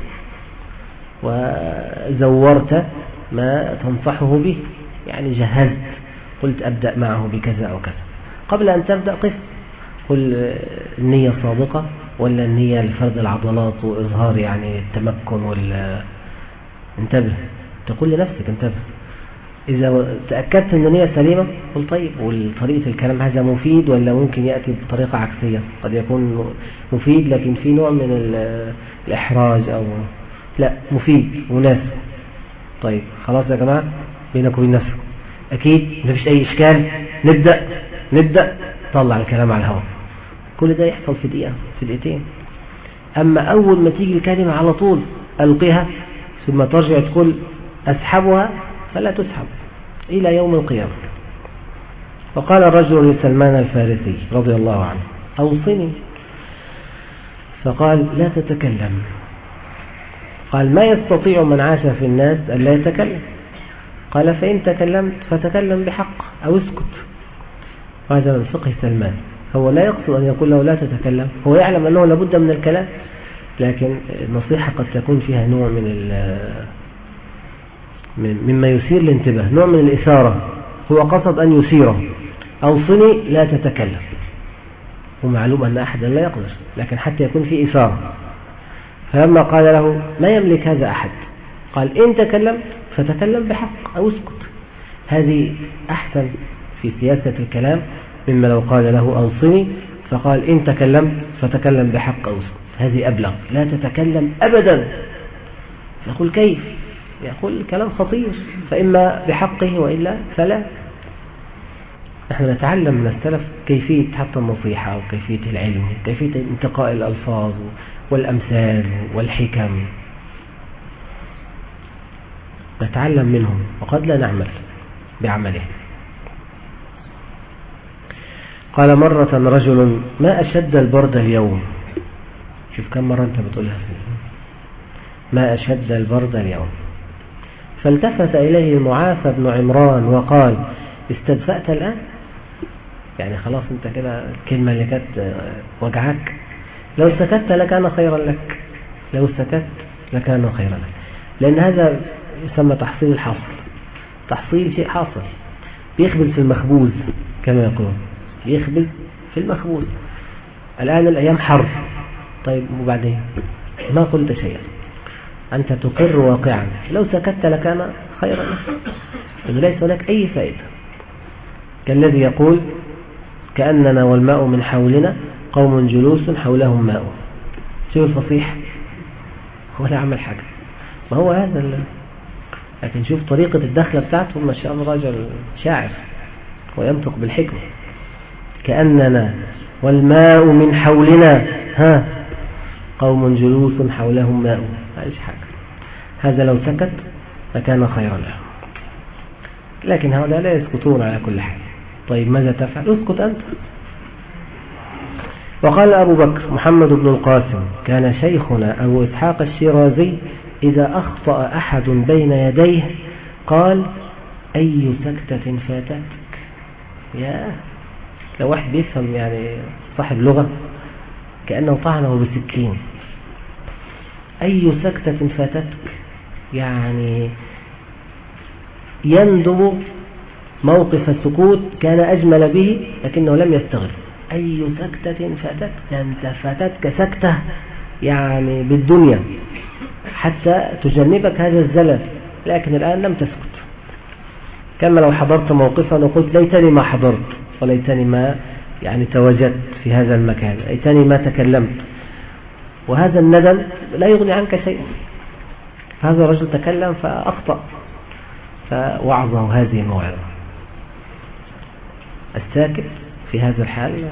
وزورت ما تنصحه به يعني جهزت قلت أبدأ معه بكذا أو كذا. قبل أن تبدأ قف قل النية صادقة ولا النية لفرد العضلات وإظهار يعني التمكن وال؟ انتبه. تقول لنفسك انتبه. إذا تأكدت أن النية سليمة قل طيب. وطريقة الكلام هذا مفيد ولا ممكن يأتي بطريقة عكسية؟ قد يكون مفيد لكن في نوع من الإحراج أو لا مفيد مناسب طيب خلاص يا جماعة بينك وبين نفسك أكيد مفيش أي إشكال؟ نبدأ. نبدأ طلع الكلام على الهواء. كل ده يحصل في دقيقة في دقيقتين. أما أول ما تيجي الكلمة على طول ألقيها ثم ترجع تقول أسحبها فلا تسحب إلى يوم القيامة. وقال الرجل لسلمان الفارسي رضي الله عنه أوصني. فقال لا تتكلم. قال ما يستطيع من عاش في الناس أن لا يتكلم؟ قال فإن تكلمت فتكلم بحق أو اسكت. وهذا من فقه سلمان. هو لا يقصد أن يقول له لا تتكلم. هو يعلم أنه لابد من الكلام لكن النصيحة قد تكون فيها نوع من مما يثير الانتباه نوع من الإثارة. هو قصد أن يثيره. أوصني لا تتكلم. ومعلوم أن أحدا لا يقدر لكن حتى يكون في إثارة. فلما قال له ما يملك هذا أحد؟ قال إن تكلمت فتكلم بحق أو اسكت. هذه أحسن في سياسة الكلام مما لو قال له أوصني فقال إن تكلمت فتكلم بحق أو اسكت هذه أبلغ. لا تتكلم أبدا. يقول كيف؟ يقول كلام خطير. فإما بحقه وإلا فلا. نحن نتعلم من السلف كيفية حتى النصيحة وكيفية العلم وكيفية انتقاء الألفاظ والأمثال والحكم. نتعلم منهم وقد لا نعمل بعمله. قال مرة رجل ما أشد البرد اليوم؟ شوف كم مرة أنت بتقولها. ما أشد البرد اليوم. فالتفت إليه المعافى بن عمران وقال استدفأت الآن؟ يعني خلاص أنت كده الكلمة اللي كانت وجعك. لو سكت لكان خيرا لك. لو سكت لكان خيرا لك. لأن هذا يسمى تحصيل الحاصل تحصيل شيء حاصل. بيخبز في المخبوز كما يقول. يخبز في المخبوز. الآن الأيام حر. طيب وبعدين؟ ما قلت شيئا. أنت تقر واقعا. لو سكت لكان خيرا. لك ليس هناك أي فائدة. كالذي يقول كأننا والماء من حولنا قوم جلوس حولهم ماء. شو الفصيح. ولا عمل حاجة. ما هو هذا. لكن شوف طريقة الدخلة بتاعته ما شاء الله رجل شاعر وينطق بالحكمة. كأننا والماء من حولنا ها؟ قوم جلوس حولهم ماء. ما حاجة. هذا لو سكت لكان خيرا له لكن هؤلاء لا يسكتون على كل حال. طيب ماذا تفعل؟ اسكت أنت. وقال أبو بكر محمد بن القاسم كان شيخنا أبو إسحاق الشيرازي إذا أخطأ أحد بين يديه قال أي سكتة فاتتك؟ يا لو واحد بيفهم يعني صاحب لغة كأنه طعنه بسكين أي سكتة فاتتك؟ يعني يندم موقف السكوت كان أجمل به لكنه لم يستغل. أي سكتة فاتتك؟ أنت فاتتك سكتة يعني بالدنيا حتى تجنبك هذا الزلل لكن الآن لم تسكت. كما لو حضرت موقفا وقلت ليتني ما حضرت. وليتني ما يعني تواجدت في هذا المكان ليتني ما تكلمت. وهذا الندم لا يغني عنك شيء هذا الرجل تكلم فأخطأ فوعظه هذه الموعظة. الساكت في هذا الحال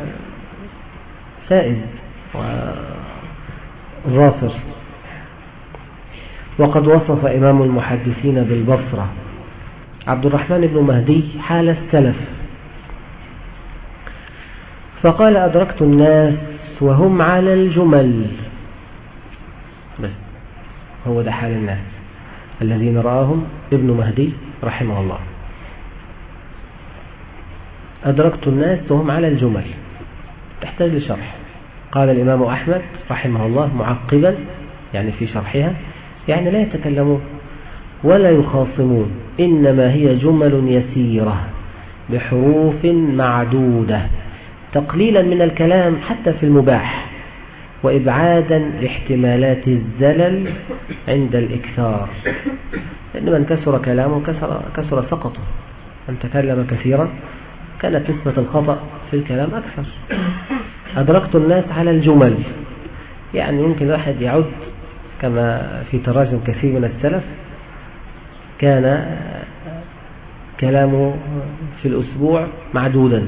فائز وظافر. وقد وصف إمام المحدثين بالبصرة عبد الرحمن بن مهدي حال السلف. فقال أدركت الناس وهم على الجمل. بس هو ده حال الناس الذين رآهم ابن مهدي رحمه الله. أدركت الناس وهم على الجمل. تحتاج لشرح. قال الإمام أحمد رحمه الله معقبا يعني في شرحها يعني لا يتكلمون ولا يخاصمون. إنما هي جمل يسيرة بحروف معدودة. تقليلا من الكلام حتى في المباح وإبعادا لاحتمالات الزلل عند الإكثار. لأن من كسر كلامه كسر, كسر سقطه. من تكلم كثيرا كانت نسبة الخطأ في الكلام أكثر. أدركت الناس على الجمل. يعني يمكن واحد يعد كما في تراجم كثير من السلف كان كلامه في الأسبوع معدودا.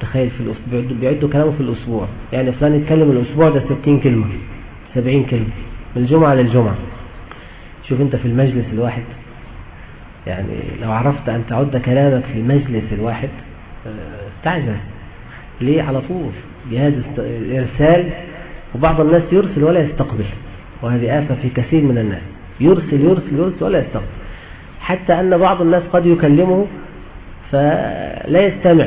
تخيل في الأسبوع بيعدوا كلامه في الأسبوع. يعني فلان يتكلم الأسبوع ده 60 كلمة 70 كلمة من الجمعة للجمعة. شوف أنت في المجلس الواحد يعني لو عرفت أن تعد كلامك في المجلس الواحد تعجز ليه؟ على طول. جهاز الإرسال وبعض الناس يرسل ولا يستقبل. وهذه آفة في كثير من الناس. يرسل يرسل يرسل ولا يستقبل. حتى أن بعض الناس قد يكلمه فلا يستمع.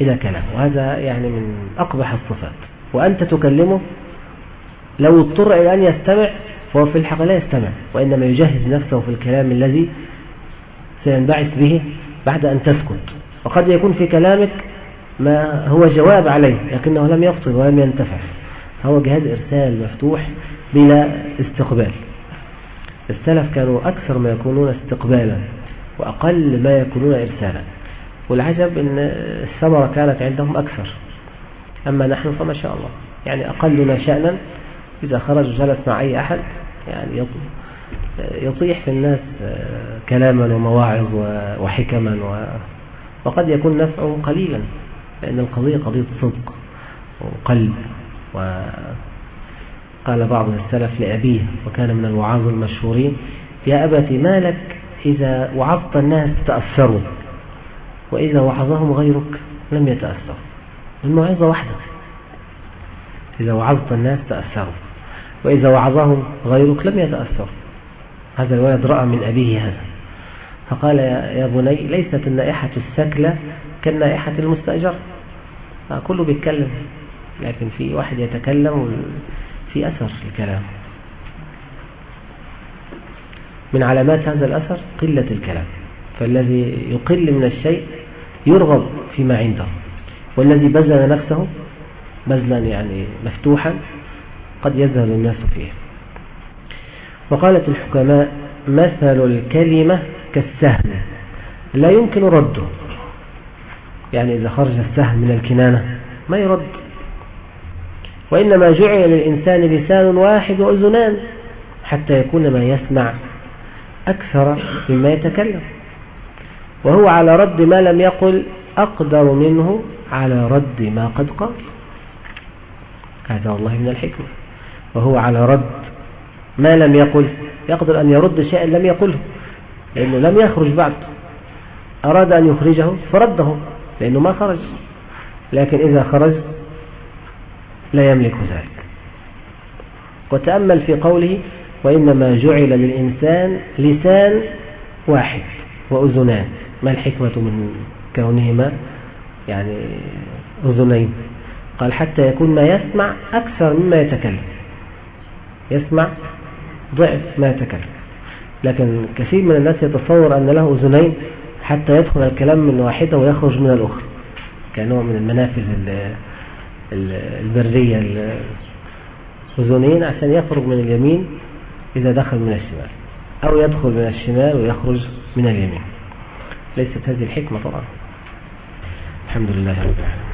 إلى كلامه وهذا يعني من أقبح الصفات. وأنت تكلمه لو اضطر إلى أن يستمع فهو في الحقيقة لا يستمع. وإنما يجهز نفسه في الكلام الذي سينبعث به بعد أن تسكت. وقد يكون في كلامك ما هو جواب عليه لكنه لم يفصل ولم ينتفع. هو جهاز إرسال مفتوح بلا استقبال. السلف كانوا أكثر ما يكونون استقبالا وأقل ما يكونون إرسالا. والعجب أن الثمرة كانت عندهم أكثر. أما نحن فما شاء الله. يعني أقلنا شأنا إذا خرج جلس مع أي أحد يعني يطيح في الناس كلاما ومواعظ وحكما وقد يكون نفعه قليلا لأن القضية قضية صدق وقلب وقال بعض السلف لأبيه وكان من الوعاظ المشهورين يا أبتي ما لك إذا وعظت الناس تأثروا؟ وإذا وعظهم غيرك لم يتأثروا. الموعظة واحدة. إذا وعظت الناس تأثروا. وإذا وعظهم غيرك لم يتأثروا. هذا الولد رأى من أبيه هذا. فقال يا بني ليست النائحة السكلة كالنائحة المستأجر كله بيتكلم لكن في واحد يتكلم في أثر الكلام. من علامات هذا الأثر قلة الكلام. فالذي يقل من الشيء يرغب فيما عنده. والذي بذل نفسه بذلا يعني مفتوحا قد يذهل الناس فيه. وقالت الحكماء مثل الكلمة كالسهم لا يمكن رده. يعني إذا خرج السهم من الكنانة ما يرد. وإنما جعل للإنسان لسان واحد وأذنان حتى يكون ما يسمع أكثر مما يتكلم. وهو على رد ما لم يقل أقدر منه على رد ما قد قال. هذا والله من الحكمة. وهو على رد ما لم يقل يقدر أن يرد شيئا لم يقله لأنه لم يخرج بعد. أراد أن يخرجه فرده لأنه ما خرج. لكن إذا خرج لا يملك ذلك. وتأمل في قوله وإنما جعل للإنسان لسان واحد وأذنان. ما الحكمة من كونهما؟ يعني أذنين قال حتى يكون ما يسمع أكثر مما يتكلم. يسمع ضعف ما يتكلم. لكن كثير من الناس يتصور أن له أذنين حتى يدخل الكلام من واحدة ويخرج من الأخرى. كنوع من المنافذ البرية. الأذنين عشان يخرج من اليمين إذا دخل من الشمال أو يدخل من الشمال ويخرج من اليمين. ليست هذه الحكمة طبعا الحمد لله رب العالمين.